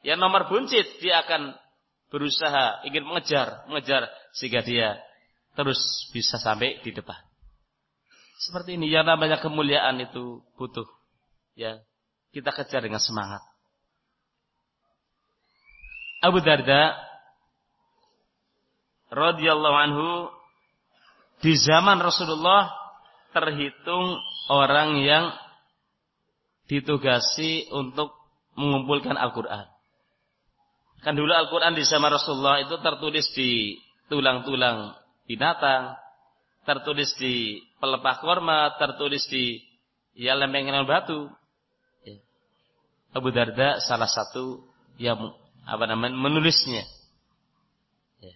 yang nomor buncit, dia akan berusaha ingin mengejar, mengejar sehingga dia terus bisa sampai di depan. Seperti ini yang namanya kemuliaan itu butuh ya kita kejar dengan semangat. Abu Darda radhiyallahu anhu di zaman Rasulullah terhitung orang yang ditugasi untuk mengumpulkan Al-Quran. Kan dulu Al-Quran di zaman Rasulullah itu tertulis di tulang-tulang binatang, tertulis di pelepah korma, tertulis di ya lempengan batu. Ya. Abu Darda salah satu yang apa namanya menulisnya, ya.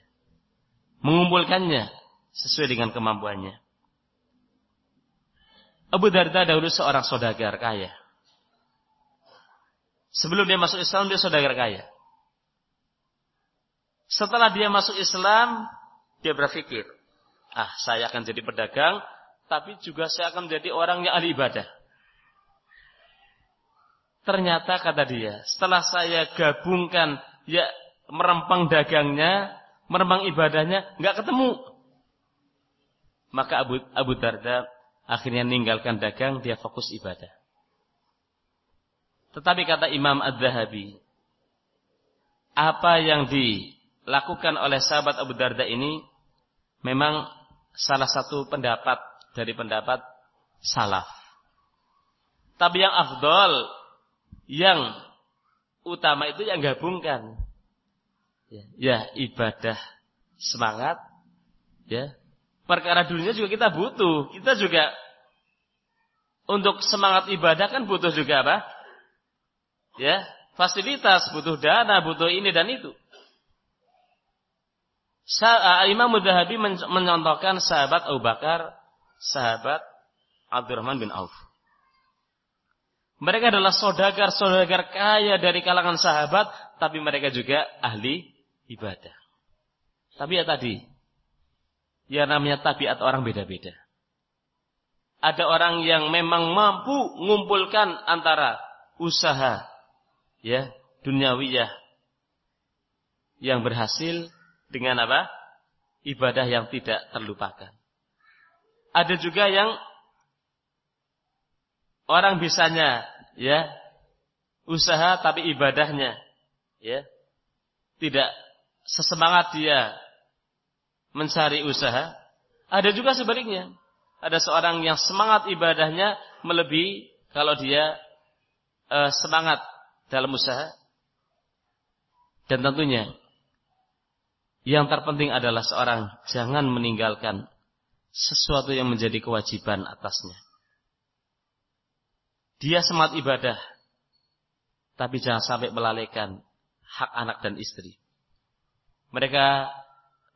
mengumpulkannya sesuai dengan kemampuannya. Abu Darda dahulu seorang saudagar kaya. Sebelum dia masuk Islam dia saudagar kaya. Setelah dia masuk Islam, dia berpikir, ah saya akan jadi pedagang, tapi juga saya akan menjadi orang yang ahli ibadah. Ternyata kata dia, setelah saya gabungkan ya merempang dagangnya, merempang ibadahnya, nggak ketemu. Maka Abu, Abu Darda akhirnya meninggalkan dagang, dia fokus ibadah. Tetapi kata Imam Ad-Zahabi, apa yang di lakukan oleh sahabat Abu Darda ini memang salah satu pendapat dari pendapat salaf. Tapi yang afdol, yang utama itu yang gabungkan. Ya, ya ibadah semangat, ya. Perkara dunia juga kita butuh. Kita juga untuk semangat ibadah kan butuh juga apa? Ya, fasilitas, butuh dana, butuh ini dan itu. Imam Mudhabi mencontohkan sahabat Abu Bakar, sahabat Abdurrahman bin Auf. Mereka adalah saudagar-saudagar kaya dari kalangan sahabat, tapi mereka juga ahli ibadah. Tapi ya tadi, ya namanya tabiat orang beda-beda. Ada orang yang memang mampu mengumpulkan antara usaha ya duniawiyah yang berhasil dengan apa? Ibadah yang tidak terlupakan. Ada juga yang orang bisanya ya usaha tapi ibadahnya ya tidak sesemangat dia mencari usaha. Ada juga sebaliknya. Ada seorang yang semangat ibadahnya melebihi kalau dia uh, semangat dalam usaha. Dan tentunya yang terpenting adalah seorang jangan meninggalkan sesuatu yang menjadi kewajiban atasnya. Dia semat ibadah, tapi jangan sampai melalaikan hak anak dan istri. Mereka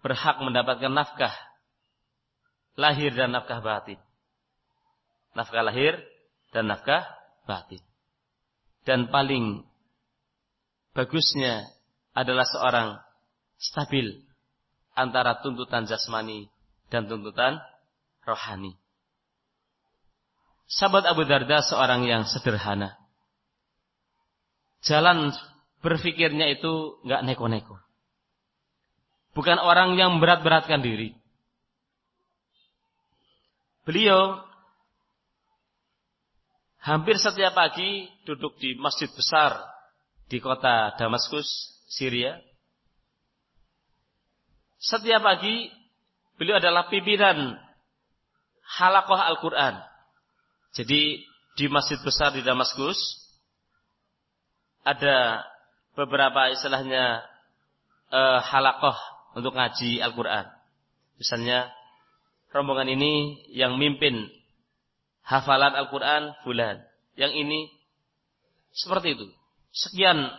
berhak mendapatkan nafkah lahir dan nafkah batin. Nafkah lahir dan nafkah batin. Dan paling bagusnya adalah seorang stabil antara tuntutan jasmani dan tuntutan rohani. Sahabat Abu Darda seorang yang sederhana. Jalan berfikirnya itu nggak neko-neko. Bukan orang yang berat-beratkan diri. Beliau hampir setiap pagi duduk di masjid besar di kota Damaskus, Syria setiap pagi beliau adalah pimpinan halakoh Al-Quran. Jadi di masjid besar di Damaskus ada beberapa istilahnya eh, halakoh untuk ngaji Al-Quran. Misalnya rombongan ini yang mimpin hafalan Al-Quran bulan. Yang ini seperti itu. Sekian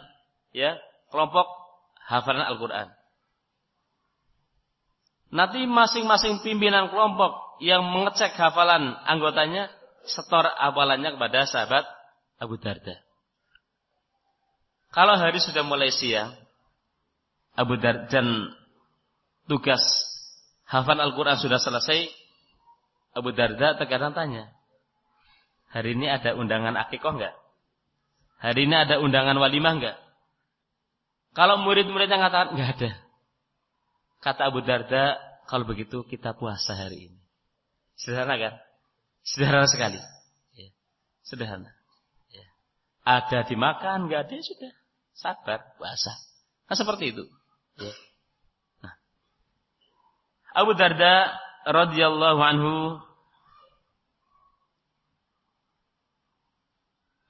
ya kelompok hafalan Al-Quran. Nanti masing-masing pimpinan kelompok yang mengecek hafalan anggotanya setor hafalannya kepada sahabat Abu Darda. Kalau hari sudah mulai siang, Abu Darda dan tugas hafal Al-Quran sudah selesai, Abu Darda terkadang tanya, hari ini ada undangan akikoh enggak? Hari ini ada undangan walimah enggak? Kalau murid-muridnya mengatakan enggak ada. Kata Abu Darda, kalau begitu kita puasa hari ini. Sederhana kan? Sederhana sekali. Ya. Sederhana. Ya. Ada dimakan, nggak ada sudah. Sabar, puasa. Nah seperti itu. Ya. Abu Darda radhiyallahu anhu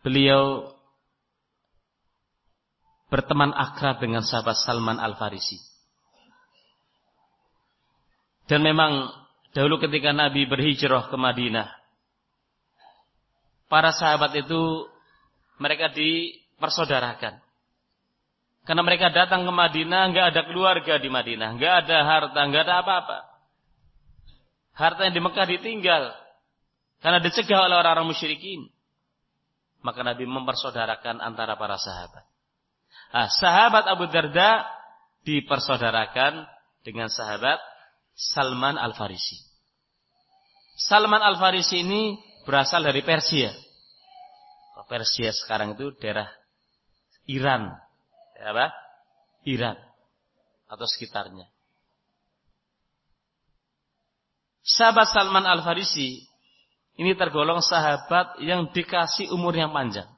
beliau berteman akrab dengan sahabat Salman Al-Farisi. Dan memang dahulu ketika Nabi berhijrah ke Madinah, para sahabat itu mereka dipersaudarakan. Karena mereka datang ke Madinah, nggak ada keluarga di Madinah, nggak ada harta, nggak ada apa-apa. Harta yang di Mekah ditinggal karena dicegah oleh orang-orang musyrikin. Maka Nabi mempersaudarakan antara para sahabat. Nah, sahabat Abu Darda dipersaudarakan dengan sahabat Salman Al-Farisi. Salman Al-Farisi ini berasal dari Persia. Persia sekarang itu daerah Iran. Apa? Iran atau sekitarnya. Sahabat Salman Al-Farisi ini tergolong sahabat yang dikasih umur yang panjang.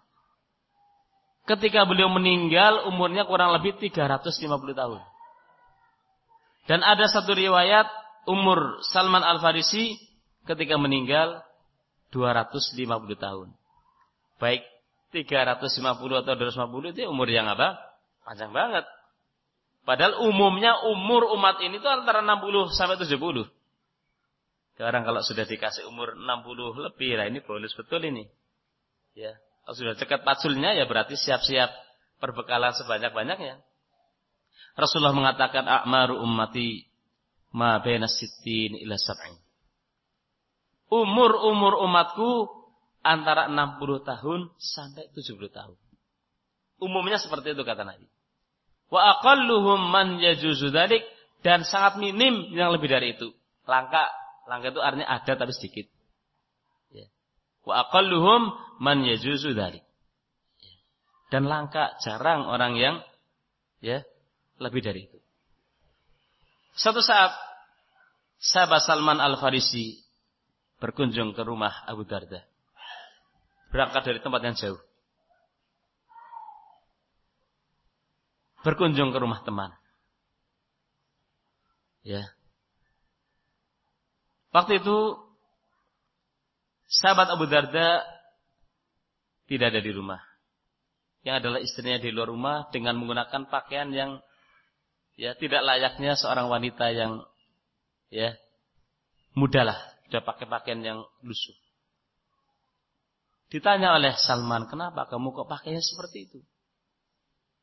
Ketika beliau meninggal umurnya kurang lebih 350 tahun. Dan ada satu riwayat umur Salman Al-Farisi ketika meninggal 250 tahun. Baik 350 atau 250 itu umur yang apa? Panjang banget. Padahal umumnya umur umat ini itu antara 60 sampai 70. Sekarang kalau sudah dikasih umur 60 lebih, lah ini bonus betul ini. Ya, kalau sudah dekat patsulnya ya berarti siap-siap perbekalan sebanyak-banyaknya. Rasulullah mengatakan a'maru ummati ma baina sittin ila sab'in. Umur-umur umatku antara 60 tahun sampai 70 tahun. Umumnya seperti itu kata Nabi. Wa aqalluhum man yajuzu dzalik dan sangat minim yang lebih dari itu. Langka Langka itu artinya ada tapi sedikit. Ya. Wa aqalluhum man yajuzu dzalik. Ya. Dan langka jarang orang yang ya lebih dari itu. Satu saat sahabat Salman Al-Farisi berkunjung ke rumah Abu Darda. Berangkat dari tempat yang jauh. Berkunjung ke rumah teman. Ya. Waktu itu sahabat Abu Darda tidak ada di rumah. Yang adalah istrinya di luar rumah dengan menggunakan pakaian yang ya tidak layaknya seorang wanita yang ya muda lah, sudah pakai pakaian yang lusuh. Ditanya oleh Salman, kenapa kamu kok pakainya seperti itu?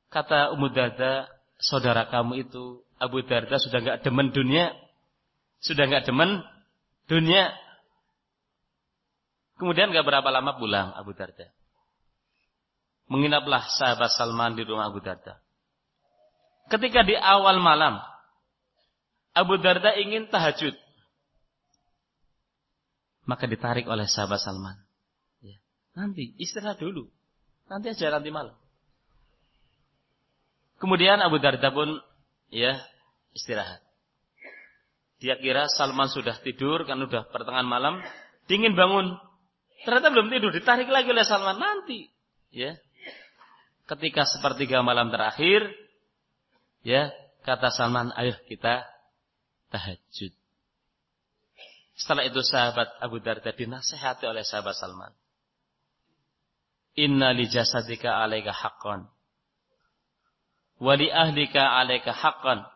Kata Ummu Darda, saudara kamu itu Abu Darda sudah nggak demen dunia, sudah nggak demen dunia. Kemudian gak berapa lama pulang Abu Darda. Menginaplah sahabat Salman di rumah Abu Darda. Ketika di awal malam, Abu Darda ingin tahajud. Maka ditarik oleh sahabat Salman. Ya, nanti istirahat dulu. Nanti aja nanti malam. Kemudian Abu Darda pun ya istirahat. Dia kira Salman sudah tidur kan sudah pertengahan malam, dingin bangun. Ternyata belum tidur, ditarik lagi oleh Salman nanti. Ya. Ketika sepertiga malam terakhir, ya, kata Salman, "Ayo kita tahajud." Setelah itu sahabat Abu Darda dinasehati oleh sahabat Salman. Inna li jasadika alaika haqqan. Wa li ahlika alaika haqqan.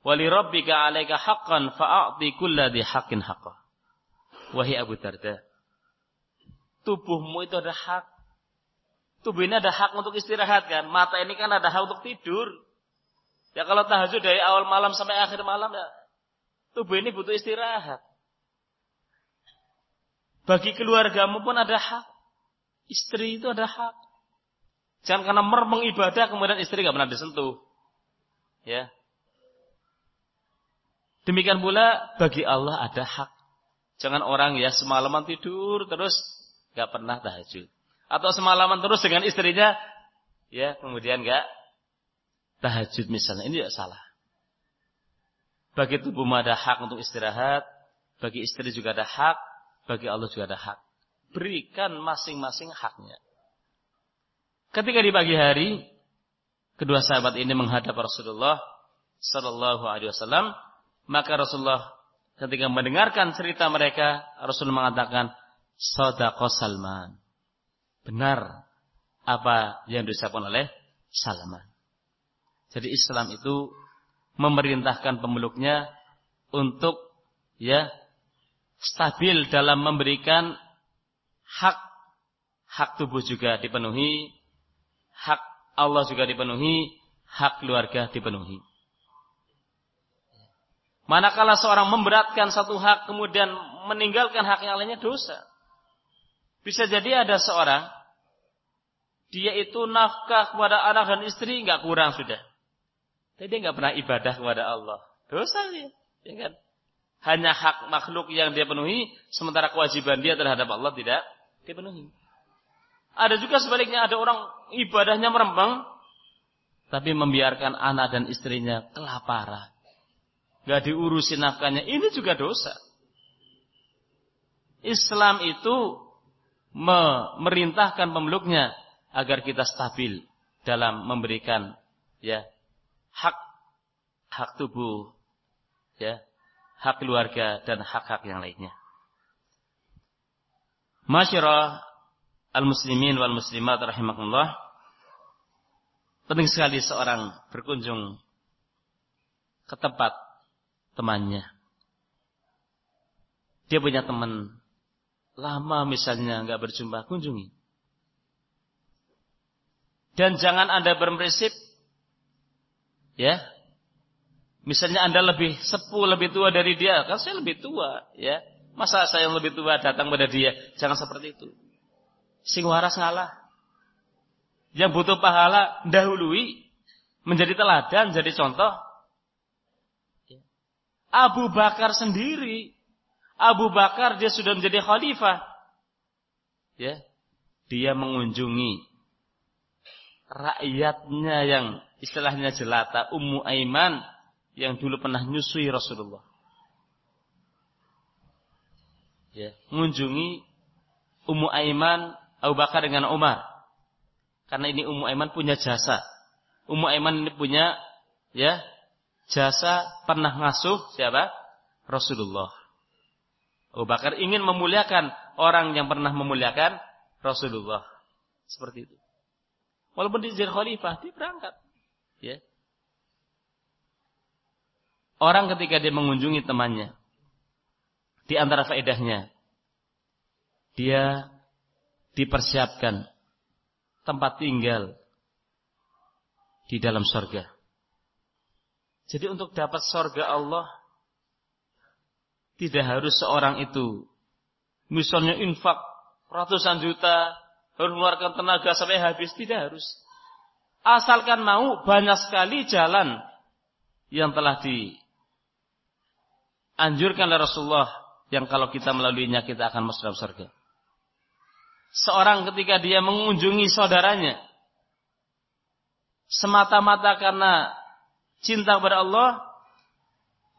Wali rabbika alaika haqqan fa'ati kulla di haqqin haqqah. Wahai Abu Darda. Tubuhmu itu ada hak. Tubuh ini ada hak untuk istirahat kan. Mata ini kan ada hak untuk tidur. Ya kalau tahajud dari awal malam sampai akhir malam ya. Tubuh ini butuh istirahat. Bagi keluargamu pun ada hak. Istri itu ada hak. Jangan karena mermeng ibadah kemudian istri gak pernah disentuh. Ya. Demikian pula bagi Allah ada hak. Jangan orang ya semalaman tidur terus gak pernah tahajud. Atau semalaman terus dengan istrinya ya kemudian gak tahajud misalnya. Ini tidak salah. Bagi tubuhmu ada hak untuk istirahat. Bagi istri juga ada hak. Bagi Allah juga ada hak. Berikan masing-masing haknya. Ketika di pagi hari, kedua sahabat ini menghadap Rasulullah Sallallahu Alaihi Wasallam maka Rasulullah ketika mendengarkan cerita mereka, Rasul mengatakan, Sodako Salman. Benar apa yang disebutkan oleh Salman. Jadi Islam itu memerintahkan pemeluknya untuk ya stabil dalam memberikan hak hak tubuh juga dipenuhi, hak Allah juga dipenuhi, hak keluarga dipenuhi. Manakala seorang memberatkan satu hak kemudian meninggalkan hak yang lainnya dosa. Bisa jadi ada seorang dia itu nafkah kepada anak dan istri nggak kurang sudah. Tapi dia nggak pernah ibadah kepada Allah. Dosa dia, ya kan? Hanya hak makhluk yang dia penuhi, sementara kewajiban dia terhadap Allah tidak dipenuhi. Ada juga sebaliknya ada orang ibadahnya merembang, tapi membiarkan anak dan istrinya kelaparan. Gak diurusin nafkahnya, ini juga dosa. Islam itu memerintahkan pemeluknya agar kita stabil dalam memberikan ya hak hak tubuh ya hak keluarga dan hak-hak yang lainnya. Masyarah al-muslimin wal muslimat rahimakumullah penting sekali seorang berkunjung ke tempat temannya. Dia punya teman lama misalnya nggak berjumpa, kunjungi. Dan jangan Anda berprinsip ya. Misalnya Anda lebih sepuh, lebih tua dari dia, kan saya lebih tua, ya. Masa saya yang lebih tua datang pada dia? Jangan seperti itu. Sing waras ngalah. Yang butuh pahala dahului menjadi teladan, jadi contoh. Abu Bakar sendiri Abu Bakar dia sudah menjadi khalifah. Ya. Dia mengunjungi rakyatnya yang istilahnya jelata, Ummu Aiman yang dulu pernah nyusui Rasulullah. Ya, mengunjungi Ummu Aiman Abu Bakar dengan Umar. Karena ini Ummu Aiman punya jasa. Ummu Aiman ini punya ya jasa pernah ngasuh siapa? Rasulullah. Abu Bakar ingin memuliakan orang yang pernah memuliakan Rasulullah. Seperti itu. Walaupun jadi khalifah, dia berangkat. Ya. Orang ketika dia mengunjungi temannya, di antara faedahnya, dia dipersiapkan tempat tinggal di dalam sorga. Jadi untuk dapat sorga Allah tidak harus seorang itu misalnya infak ratusan juta harus mengeluarkan tenaga sampai habis tidak harus. Asalkan mau banyak sekali jalan yang telah dianjurkan oleh Rasulullah yang kalau kita melaluinya kita akan masuk dalam surga. Seorang ketika dia mengunjungi saudaranya semata-mata karena cinta kepada Allah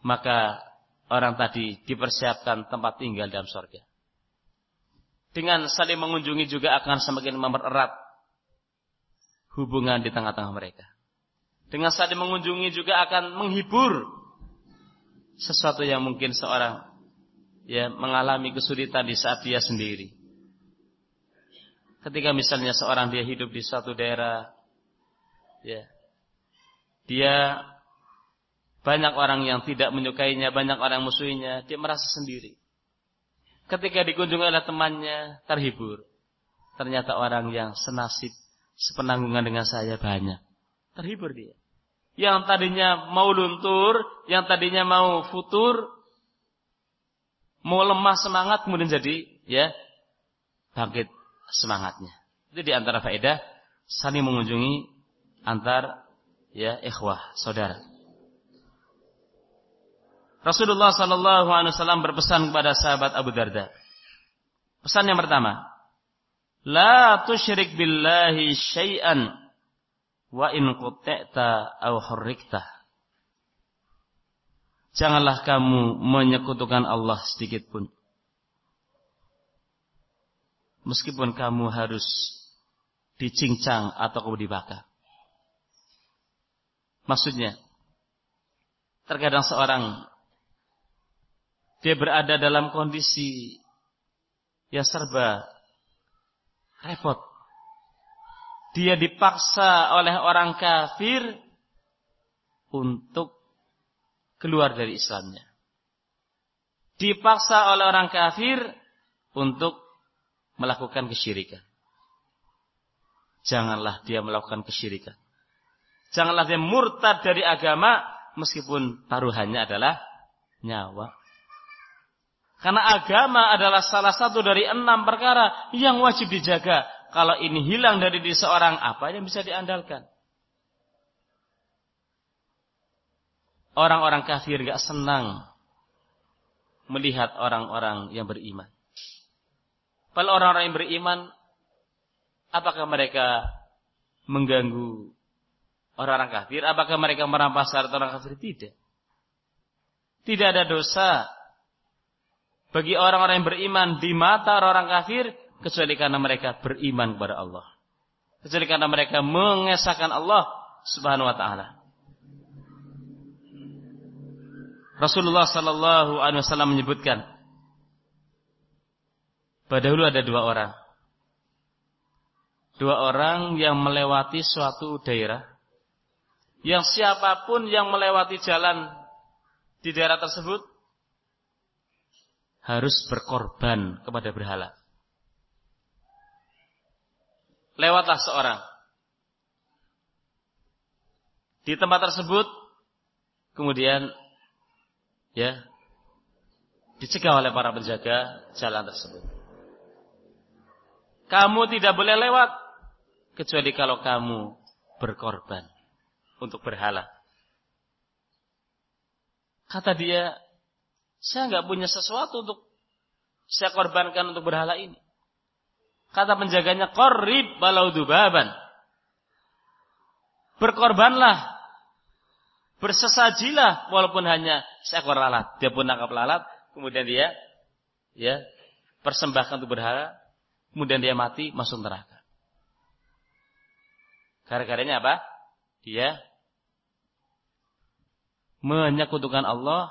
maka orang tadi dipersiapkan tempat tinggal dalam surga. Dengan saling mengunjungi juga akan semakin mempererat hubungan di tengah-tengah mereka. Dengan saling mengunjungi juga akan menghibur sesuatu yang mungkin seorang ya mengalami kesulitan di saat dia sendiri. Ketika misalnya seorang dia hidup di suatu daerah ya dia banyak orang yang tidak menyukainya, banyak orang musuhinya, dia merasa sendiri. Ketika dikunjungi oleh temannya, terhibur. Ternyata orang yang senasib, sepenanggungan dengan saya banyak. Terhibur dia. Yang tadinya mau luntur, yang tadinya mau futur, mau lemah semangat, kemudian jadi ya bangkit semangatnya. Itu di antara faedah saling mengunjungi antar ya ikhwah, saudara. Rasulullah Sallallahu Alaihi Wasallam berpesan kepada sahabat Abu Darda. Pesan yang pertama, La tushrik billahi syai'an wa in qut'ta aw hurrikta. Janganlah kamu menyekutukan Allah sedikit pun. Meskipun kamu harus dicincang atau kamu dibakar. Maksudnya, terkadang seorang dia berada dalam kondisi yang serba repot. Dia dipaksa oleh orang kafir untuk keluar dari Islamnya. Dipaksa oleh orang kafir untuk melakukan kesyirikan. janganlah dia melakukan kesyirikan. Janganlah dia murtad dari agama meskipun taruhannya adalah nyawa. Karena agama adalah salah satu dari enam perkara yang wajib dijaga. Kalau ini hilang dari diri seorang, apa yang bisa diandalkan? Orang-orang kafir gak senang melihat orang-orang yang beriman. Kalau orang-orang yang beriman, apakah mereka mengganggu orang-orang kafir? Apakah mereka merampas harta orang kafir? Tidak. Tidak ada dosa bagi orang-orang yang beriman di mata orang-orang kafir kecuali karena mereka beriman kepada Allah. Kecuali karena mereka mengesahkan Allah Subhanahu wa taala. Rasulullah sallallahu alaihi wasallam menyebutkan pada dulu ada dua orang. Dua orang yang melewati suatu daerah. Yang siapa pun yang melewati jalan di daerah tersebut harus berkorban kepada berhala. Lewatlah seorang. Di tempat tersebut kemudian ya dicegah oleh para penjaga jalan tersebut. Kamu tidak boleh lewat kecuali kalau kamu berkorban untuk berhala. Kata dia, saya nggak punya sesuatu untuk saya korbankan untuk berhala ini. Kata penjaganya, korib balau dubaban. Berkorbanlah Bersesajilah walaupun hanya seekor lalat. Dia pun nangkap lalat, kemudian dia ya persembahkan untuk berhala, kemudian dia mati masuk neraka. Gara-garanya apa? Dia menyekutukan Allah,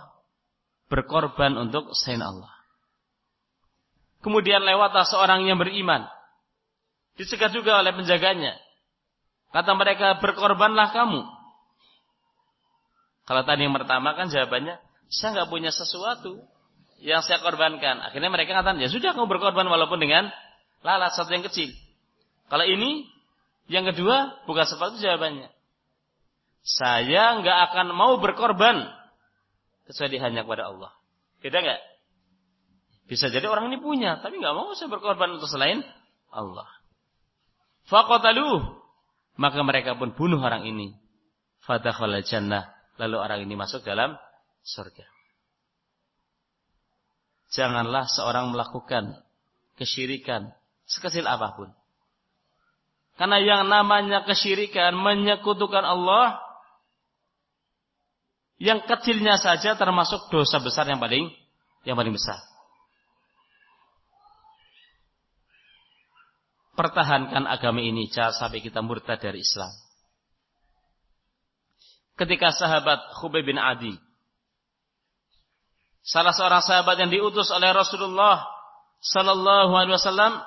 berkorban untuk selain Allah. Kemudian lewatlah seorang yang beriman. Dicegah juga oleh penjaganya. Kata mereka, berkorbanlah kamu. Kalau tadi yang pertama kan jawabannya, saya nggak punya sesuatu yang saya korbankan. Akhirnya mereka katakan, ya sudah kamu berkorban walaupun dengan lalat satu yang kecil. Kalau ini, yang kedua, bukan seperti itu jawabannya. Saya nggak akan mau berkorban kecuali hanya kepada Allah. Beda nggak? Bisa jadi orang ini punya, tapi nggak mau saya berkorban untuk selain Allah. Fakotalu, maka mereka pun bunuh orang ini. Fadakhala jannah lalu orang ini masuk dalam surga. Janganlah seorang melakukan kesyirikan sekecil apa pun. Karena yang namanya kesyirikan menyekutukan Allah yang kecilnya saja termasuk dosa besar yang paling yang paling besar. Pertahankan agama ini jangan sampai kita murtad dari Islam ketika sahabat Khubay bin Adi. Salah seorang sahabat yang diutus oleh Rasulullah Sallallahu Alaihi Wasallam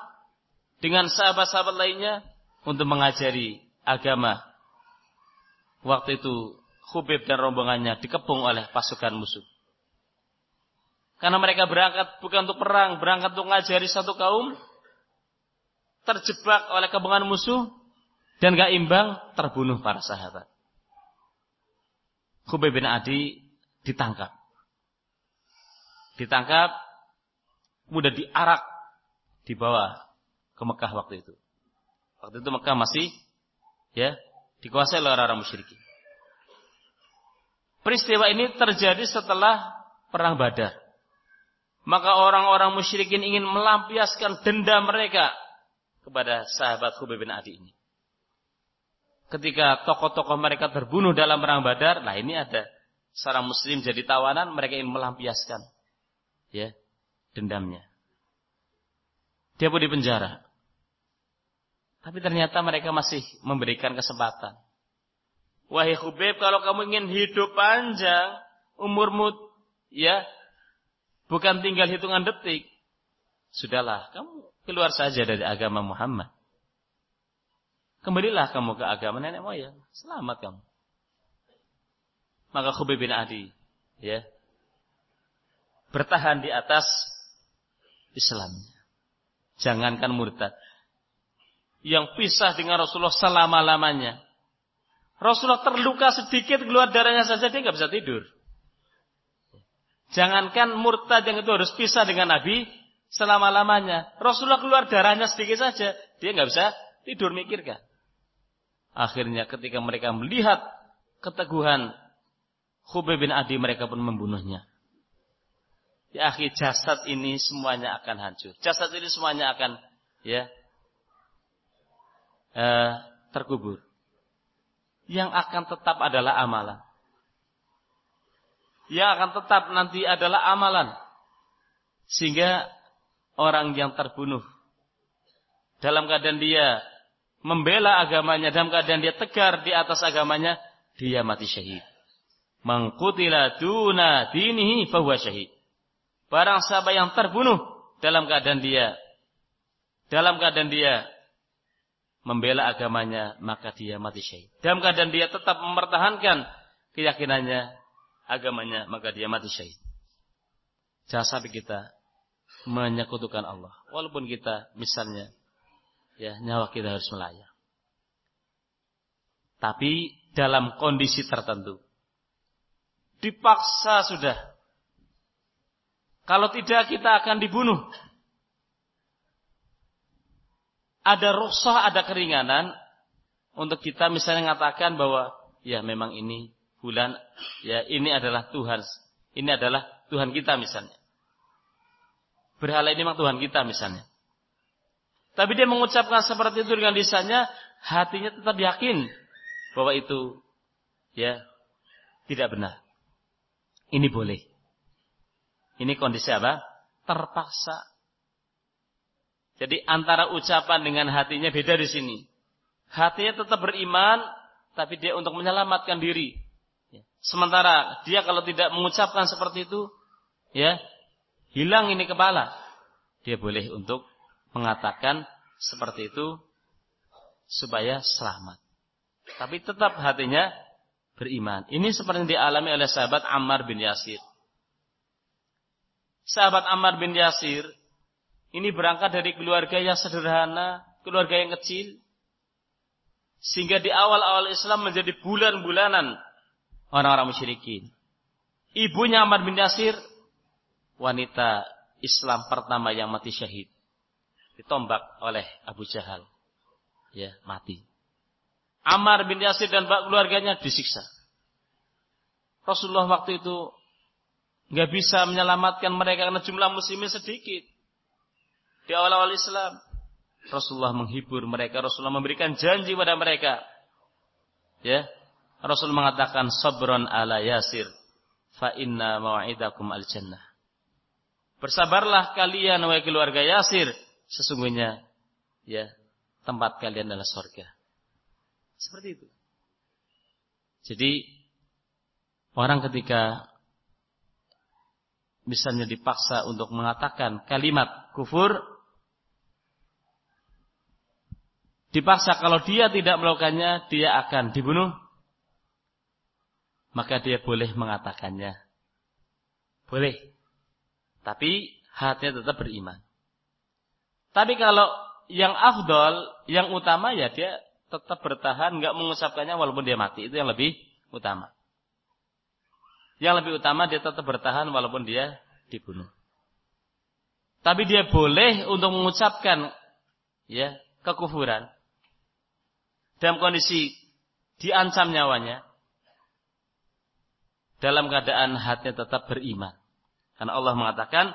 dengan sahabat-sahabat lainnya untuk mengajari agama. Waktu itu Khubib dan rombongannya dikepung oleh pasukan musuh. Karena mereka berangkat bukan untuk perang, berangkat untuk mengajari satu kaum, terjebak oleh kepungan musuh, dan gak imbang, terbunuh para sahabat. Khubay bin Adi ditangkap. Ditangkap, kemudian diarak, dibawa ke Mekah waktu itu. Waktu itu Mekah masih ya dikuasai oleh orang-orang musyrikin. Peristiwa ini terjadi setelah perang Badar. Maka orang-orang musyrikin ingin melampiaskan dendam mereka kepada sahabat Khubay bin Adi ini ketika tokoh-tokoh mereka terbunuh dalam perang Badar, nah ini ada seorang muslim jadi tawanan, mereka ingin melampiaskan ya dendamnya. Dia pun dipenjara. Tapi ternyata mereka masih memberikan kesempatan. Wahai Khubib, kalau kamu ingin hidup panjang, umurmu ya bukan tinggal hitungan detik. Sudahlah, kamu keluar saja dari agama Muhammad. Kembalilah kamu ke agama nenek moyang. Selamat kamu. Maka Khubib bin Adi. Ya. Bertahan di atas Islamnya. Jangankan murtad. Yang pisah dengan Rasulullah selama-lamanya. Rasulullah terluka sedikit keluar darahnya saja dia nggak bisa tidur. Jangankan murtad yang itu harus pisah dengan Nabi selama-lamanya. Rasulullah keluar darahnya sedikit saja, dia nggak bisa tidur mikirkan. Akhirnya ketika mereka melihat keteguhan Khubay bin Adi mereka pun membunuhnya. Ya akhir jasad ini semuanya akan hancur. Jasad ini semuanya akan ya eh, terkubur. Yang akan tetap adalah amalan. Yang akan tetap nanti adalah amalan. Sehingga orang yang terbunuh dalam keadaan dia membela agamanya, dalam keadaan dia tegar di atas agamanya, dia mati syahid. Mangkutila duna dinihi fahuwa syahid. Barang siapa yang terbunuh dalam keadaan dia dalam keadaan dia membela agamanya, maka dia mati syahid. Dalam keadaan dia tetap mempertahankan keyakinannya, agamanya, maka dia mati syahid. Jangan sampai kita menyekutukan Allah. Walaupun kita misalnya ya nyawa kita harus melayang. Tapi dalam kondisi tertentu. Dipaksa sudah. Kalau tidak kita akan dibunuh ada rukhsah, ada keringanan untuk kita misalnya mengatakan bahwa ya memang ini bulan, ya ini adalah Tuhan, ini adalah Tuhan kita misalnya. Berhala ini memang Tuhan kita misalnya. Tapi dia mengucapkan seperti itu dengan lisannya, hatinya tetap yakin bahwa itu ya tidak benar. Ini boleh. Ini kondisi apa? Terpaksa jadi antara ucapan dengan hatinya beda di sini. Hatinya tetap beriman, tapi dia untuk menyelamatkan diri. Ya. Sementara dia kalau tidak mengucapkan seperti itu, ya hilang ini kepala. Dia boleh untuk mengatakan seperti itu supaya selamat. Tapi tetap hatinya beriman. Ini seperti yang dialami oleh sahabat Ammar bin Yasir. Sahabat Ammar bin Yasir ini berangkat dari keluarga yang sederhana, keluarga yang kecil. Sehingga di awal-awal Islam menjadi bulan-bulanan orang-orang musyrikin. Ibunya Ahmad bin Yasir, wanita Islam pertama yang mati syahid. Ditombak oleh Abu Jahal. Ya, mati. Ammar bin Yasir dan keluarganya disiksa. Rasulullah waktu itu nggak bisa menyelamatkan mereka karena jumlah muslimin sedikit. Di awal-awal Islam, Rasulullah menghibur mereka, Rasulullah memberikan janji pada mereka. Ya. Rasul mengatakan sabron ala yasir fa inna mau'idakum al jannah. Bersabarlah kalian wahai keluarga Yasir, sesungguhnya ya tempat kalian adalah surga. Seperti itu. Jadi orang ketika misalnya dipaksa untuk mengatakan kalimat kufur dipaksa kalau dia tidak melakukannya dia akan dibunuh. Maka dia boleh mengatakannya. Boleh. Tapi hatinya tetap beriman. Tapi kalau yang afdol yang utama ya dia tetap bertahan nggak mengucapkannya walaupun dia mati. Itu yang lebih utama. Yang lebih utama dia tetap bertahan walaupun dia dibunuh. Tapi dia boleh untuk mengucapkan ya kekufuran dalam kondisi diancam nyawanya dalam keadaan hatinya tetap beriman. Karena Allah mengatakan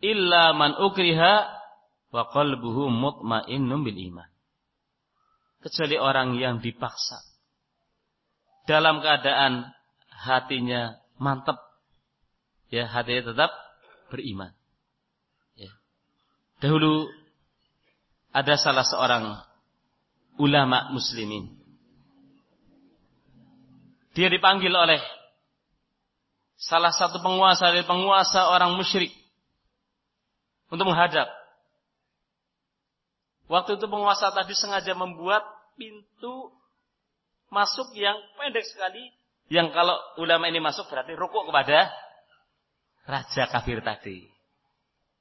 illa man ukriha wa qalbuhu mutmainnun bil iman. Kecuali orang yang dipaksa dalam keadaan hatinya mantap ya hatinya tetap beriman. Ya. Dahulu ada salah seorang ulama muslimin. Dia dipanggil oleh salah satu penguasa dari penguasa orang musyrik untuk menghadap. Waktu itu penguasa tadi sengaja membuat pintu masuk yang pendek sekali. Yang kalau ulama ini masuk berarti rukuk kepada raja kafir tadi.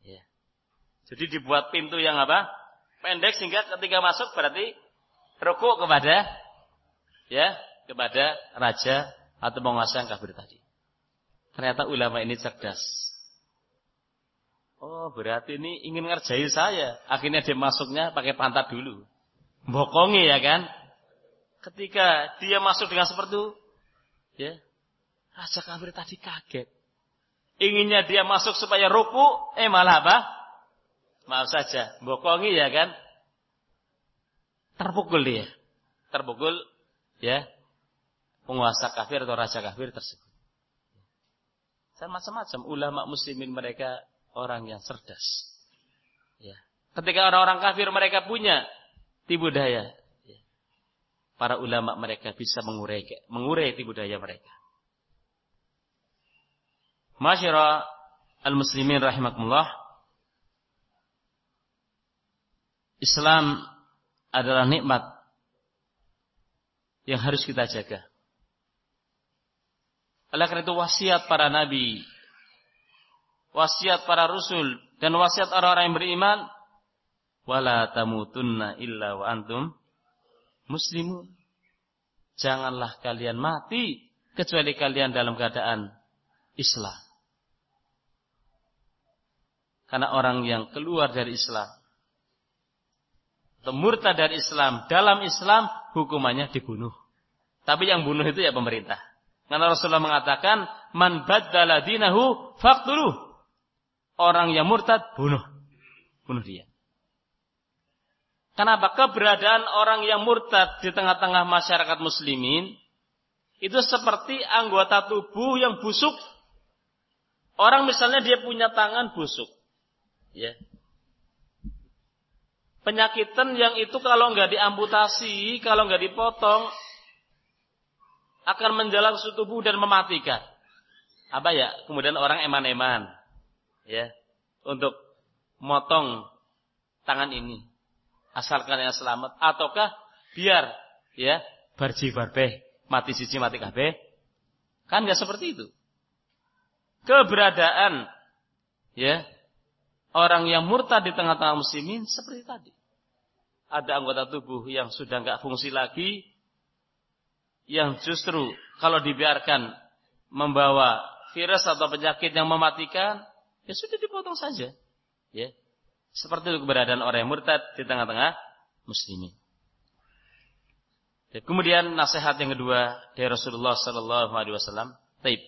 Ya. Jadi dibuat pintu yang apa? pendek sehingga ketika masuk berarti rukuk kepada ya kepada raja atau penguasa yang kafir tadi. Ternyata ulama ini cerdas. Oh, berarti ini ingin ngerjain saya. Akhirnya dia masuknya pakai pantat dulu. Bokongi ya kan? Ketika dia masuk dengan seperti itu, ya, raja kafir tadi kaget. Inginnya dia masuk supaya ruku, eh malah apa? Maaf saja, bokongi ya kan? Terpukul dia. Terpukul ya penguasa kafir atau raja kafir tersebut. Dan macam-macam ulama muslimin mereka orang yang cerdas. Ya. Ketika orang-orang kafir mereka punya tipu daya, ya. para ulama mereka bisa mengurai mengurai tipu daya mereka. Masyara al-muslimin rahimakumullah. Islam adalah nikmat yang harus kita jaga. Oleh karena itu wasiat para nabi, wasiat para rasul dan wasiat orang-orang yang beriman, wala tamutunna illa wa antum muslimun. Janganlah kalian mati kecuali kalian dalam keadaan Islam. Karena orang yang keluar dari Islam atau murtad dari Islam, dalam Islam hukumannya dibunuh. Tapi yang bunuh itu ya pemerintah. Karena Rasulullah mengatakan, "Man baddala dinahu faqtuluh." Orang yang murtad bunuh. Bunuh dia. Kenapa? Keberadaan orang yang murtad di tengah-tengah masyarakat muslimin itu seperti anggota tubuh yang busuk. Orang misalnya dia punya tangan busuk. Ya. Penyakitan yang itu kalau nggak diamputasi, kalau nggak dipotong, akan menjalar ke tubuh dan mematikan. Apa ya? Kemudian orang eman-eman. Ya. Untuk motong tangan ini. Asalkan yang selamat. Ataukah biar ya barji barbeh. Mati siji mati kabeh. Kan nggak seperti itu. Keberadaan ya orang yang murtad di tengah-tengah muslimin seperti tadi. Ada anggota tubuh yang sudah nggak fungsi lagi, yang justru kalau dibiarkan membawa virus atau penyakit yang mematikan, ya sudah dipotong saja. Ya. Seperti itu keberadaan orang yang murtad di tengah-tengah muslimin. Ya, kemudian nasihat yang kedua dari Rasulullah sallallahu alaihi wasallam, taib.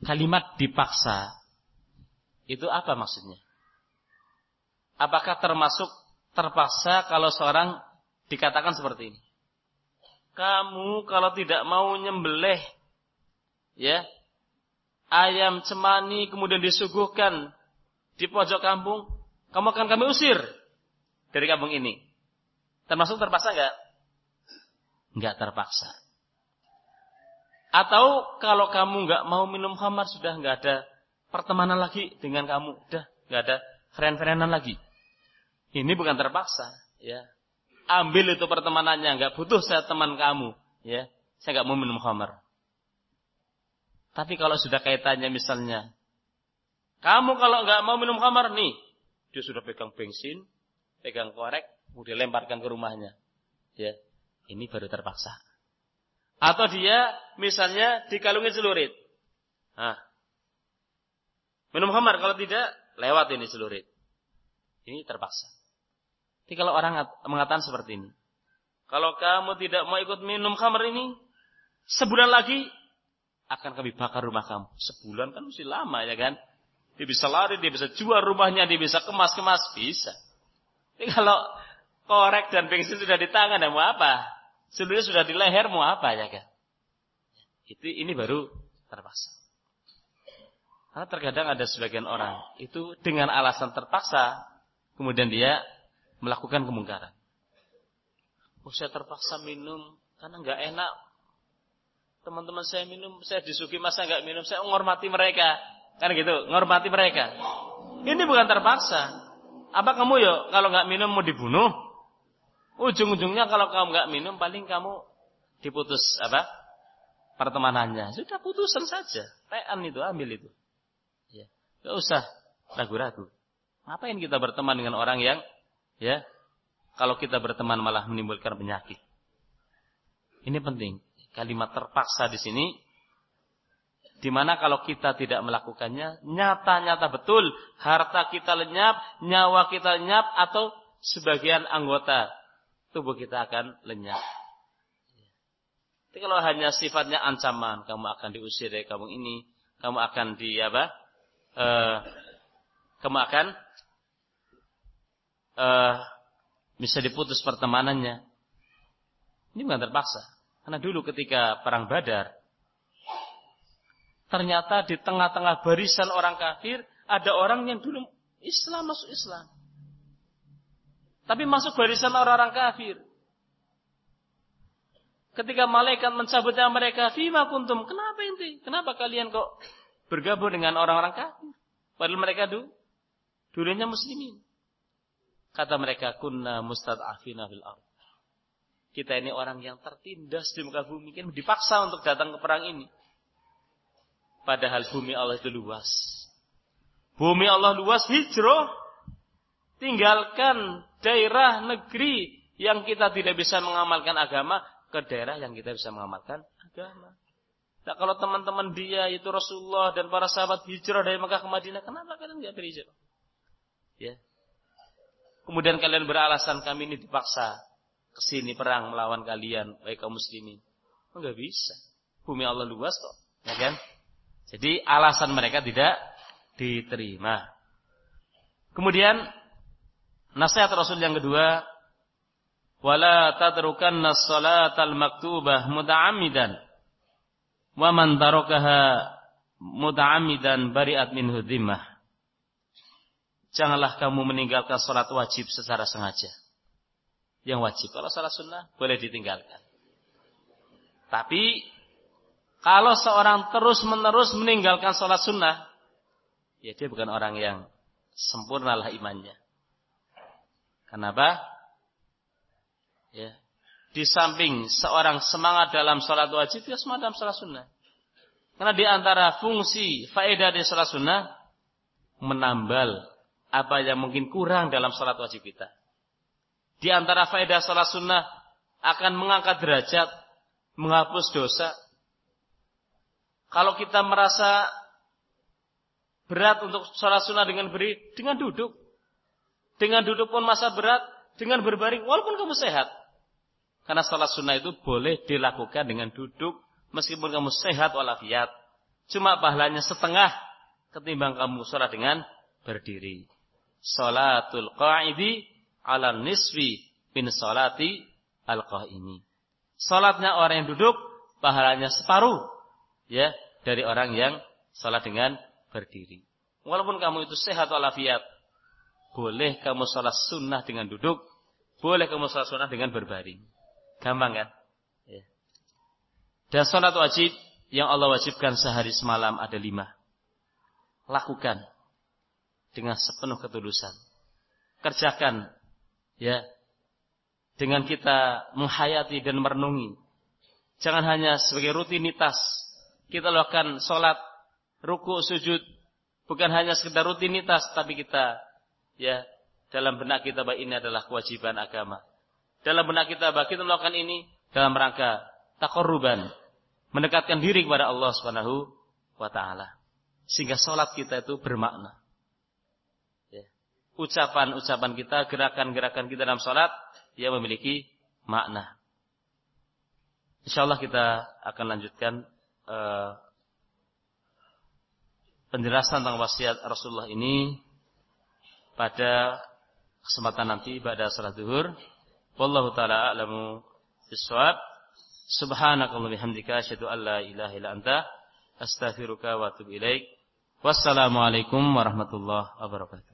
Kalimat dipaksa itu apa maksudnya? Apakah termasuk terpaksa kalau seorang dikatakan seperti ini? kamu kalau tidak mau nyembelih ya ayam cemani kemudian disuguhkan di pojok kampung, kamu akan kami usir dari kampung ini. Termasuk terpaksa enggak? Enggak terpaksa. Atau kalau kamu enggak mau minum khamar sudah enggak ada pertemanan lagi dengan kamu, sudah enggak ada friend-friendan lagi. Ini bukan terpaksa, ya ambil itu pertemanannya, nggak butuh saya teman kamu, ya. Saya nggak mau minum khamar. Tapi kalau sudah kaitannya misalnya, kamu kalau nggak mau minum khamar nih, dia sudah pegang bensin, pegang korek, kemudian lemparkan ke rumahnya, ya. Ini baru terpaksa. Atau dia misalnya dikalungi celurit. Nah, minum khamar kalau tidak lewat ini celurit. Ini terpaksa. Jadi kalau orang mengatakan seperti ini. Kalau kamu tidak mau ikut minum khamr ini, sebulan lagi akan kami bakar rumah kamu. Sebulan kan mesti lama ya kan? Dia bisa lari, dia bisa jual rumahnya, dia bisa kemas-kemas, bisa. Jadi kalau korek dan bensin sudah di tangan, dan mau apa? Seluruhnya sudah di leher, mau apa ya kan? Itu ini baru terpaksa. Karena terkadang ada sebagian orang itu dengan alasan terpaksa, kemudian dia melakukan kemungkaran. Oh, saya terpaksa minum karena nggak enak. Teman-teman saya minum, saya disugi masa nggak minum, saya menghormati mereka. Kan gitu, menghormati mereka. Ini bukan terpaksa. Apa kamu yo kalau nggak minum mau dibunuh? Ujung-ujungnya kalau kamu nggak minum paling kamu diputus apa? Pertemanannya. Sudah putusan saja. Tean itu ambil itu. Gak usah ragu-ragu. Ngapain kita berteman dengan orang yang ya Kalau kita berteman malah menimbulkan penyakit. Ini penting. Kalimat terpaksa di sini Di mana kalau kita tidak melakukannya, nyata-nyata betul harta kita lenyap, nyawa kita lenyap, atau sebagian anggota tubuh kita akan lenyap. Tapi kalau hanya sifatnya ancaman, kamu akan diusir dari kamu ini, kamu akan di apa? Uh, kamu akan uh, bisa diputus pertemanannya. Ini bukan terpaksa. Karena dulu ketika perang Badar, ternyata di tengah-tengah barisan orang kafir ada orang yang dulu Islam masuk Islam. Tapi masuk barisan orang-orang kafir. Ketika malaikat mencabutnya mereka, "Fima kuntum?" Kenapa inti? Kenapa kalian kok bergabung dengan orang-orang kafir? Padahal mereka dulu dulunya muslimin. Kata mereka, "Kunna mustad'afina fil ardh." Kita ini orang yang tertindas di muka bumi, kan dipaksa untuk datang ke perang ini. Padahal bumi Allah itu luas. Bumi Allah luas, hijrah. Tinggalkan daerah negeri yang kita tidak bisa mengamalkan agama ke daerah yang kita bisa mengamalkan agama. Nah, kalau teman-teman dia itu Rasulullah dan para sahabat hijrah dari Mekah ke Madinah, kenapa kalian tidak berhijrah? Ya. Kemudian kalian beralasan kami ini dipaksa ke sini perang melawan kalian, baik kaum muslimin. Enggak bisa. Bumi Allah luas kok, ya kan? Jadi alasan mereka tidak diterima. Kemudian nasihat Rasul yang kedua, wala tadrukanna salatal maktubah muta'ammidan wa man tarakaha muta'ammidan bari'at minhu dhimmah. Janganlah kamu meninggalkan salat wajib secara sengaja. Yang wajib kalau salat sunnah boleh ditinggalkan. Tapi kalau seorang terus-menerus meninggalkan salat sunnah ya dia bukan orang yang sempurnalah imannya. Kenapa Ya. Di samping seorang semangat dalam sholat wajib, ya semangat dalam sholat sunnah. Karena di antara fungsi faedah di sholat sunnah, menambal apa yang mungkin kurang dalam sholat wajib kita. Di antara faedah sholat sunnah, akan mengangkat derajat, menghapus dosa. Kalau kita merasa berat untuk sholat sunnah dengan beri, dengan duduk. Dengan duduk pun masa berat, dengan berbaring, walaupun kamu sehat. Karena sholat sunnah itu boleh dilakukan dengan duduk meskipun kamu sehat walafiat. Cuma pahalanya setengah ketimbang kamu sholat dengan berdiri. Sholatul qa'idi ala nisfi min sholati al-qa'imi. Sholatnya orang yang duduk pahalanya separuh ya dari orang yang sholat dengan berdiri. Walaupun kamu itu sehat walafiat, boleh kamu sholat sunnah dengan duduk, boleh kamu sholat sunnah dengan berbaring. Gampang kan? Ya. Dan sholat wajib yang Allah wajibkan sehari semalam ada lima. Lakukan dengan sepenuh ketulusan. Kerjakan ya dengan kita menghayati dan merenungi. Jangan hanya sebagai rutinitas kita lakukan sholat, ruku, sujud, bukan hanya sekedar rutinitas, tapi kita ya dalam benak kita bahwa ini adalah kewajiban agama dalam benak kita bahwa kita melakukan ini dalam rangka takoruban, mendekatkan diri kepada Allah Subhanahu wa taala. Sehingga salat kita itu bermakna. Ya. Ucapan-ucapan kita, gerakan-gerakan kita dalam salat ya memiliki makna. Insyaallah kita akan lanjutkan uh, penjelasan tentang wasiat Rasulullah ini pada kesempatan nanti pada salat zuhur. Wallahu taala a'lamu bissawab. Subhanakallahumma bihamdika asyhadu an la ilaha illa anta astaghfiruka wa atubu. Wassalamualaikum warahmatullahi wabarakatuh.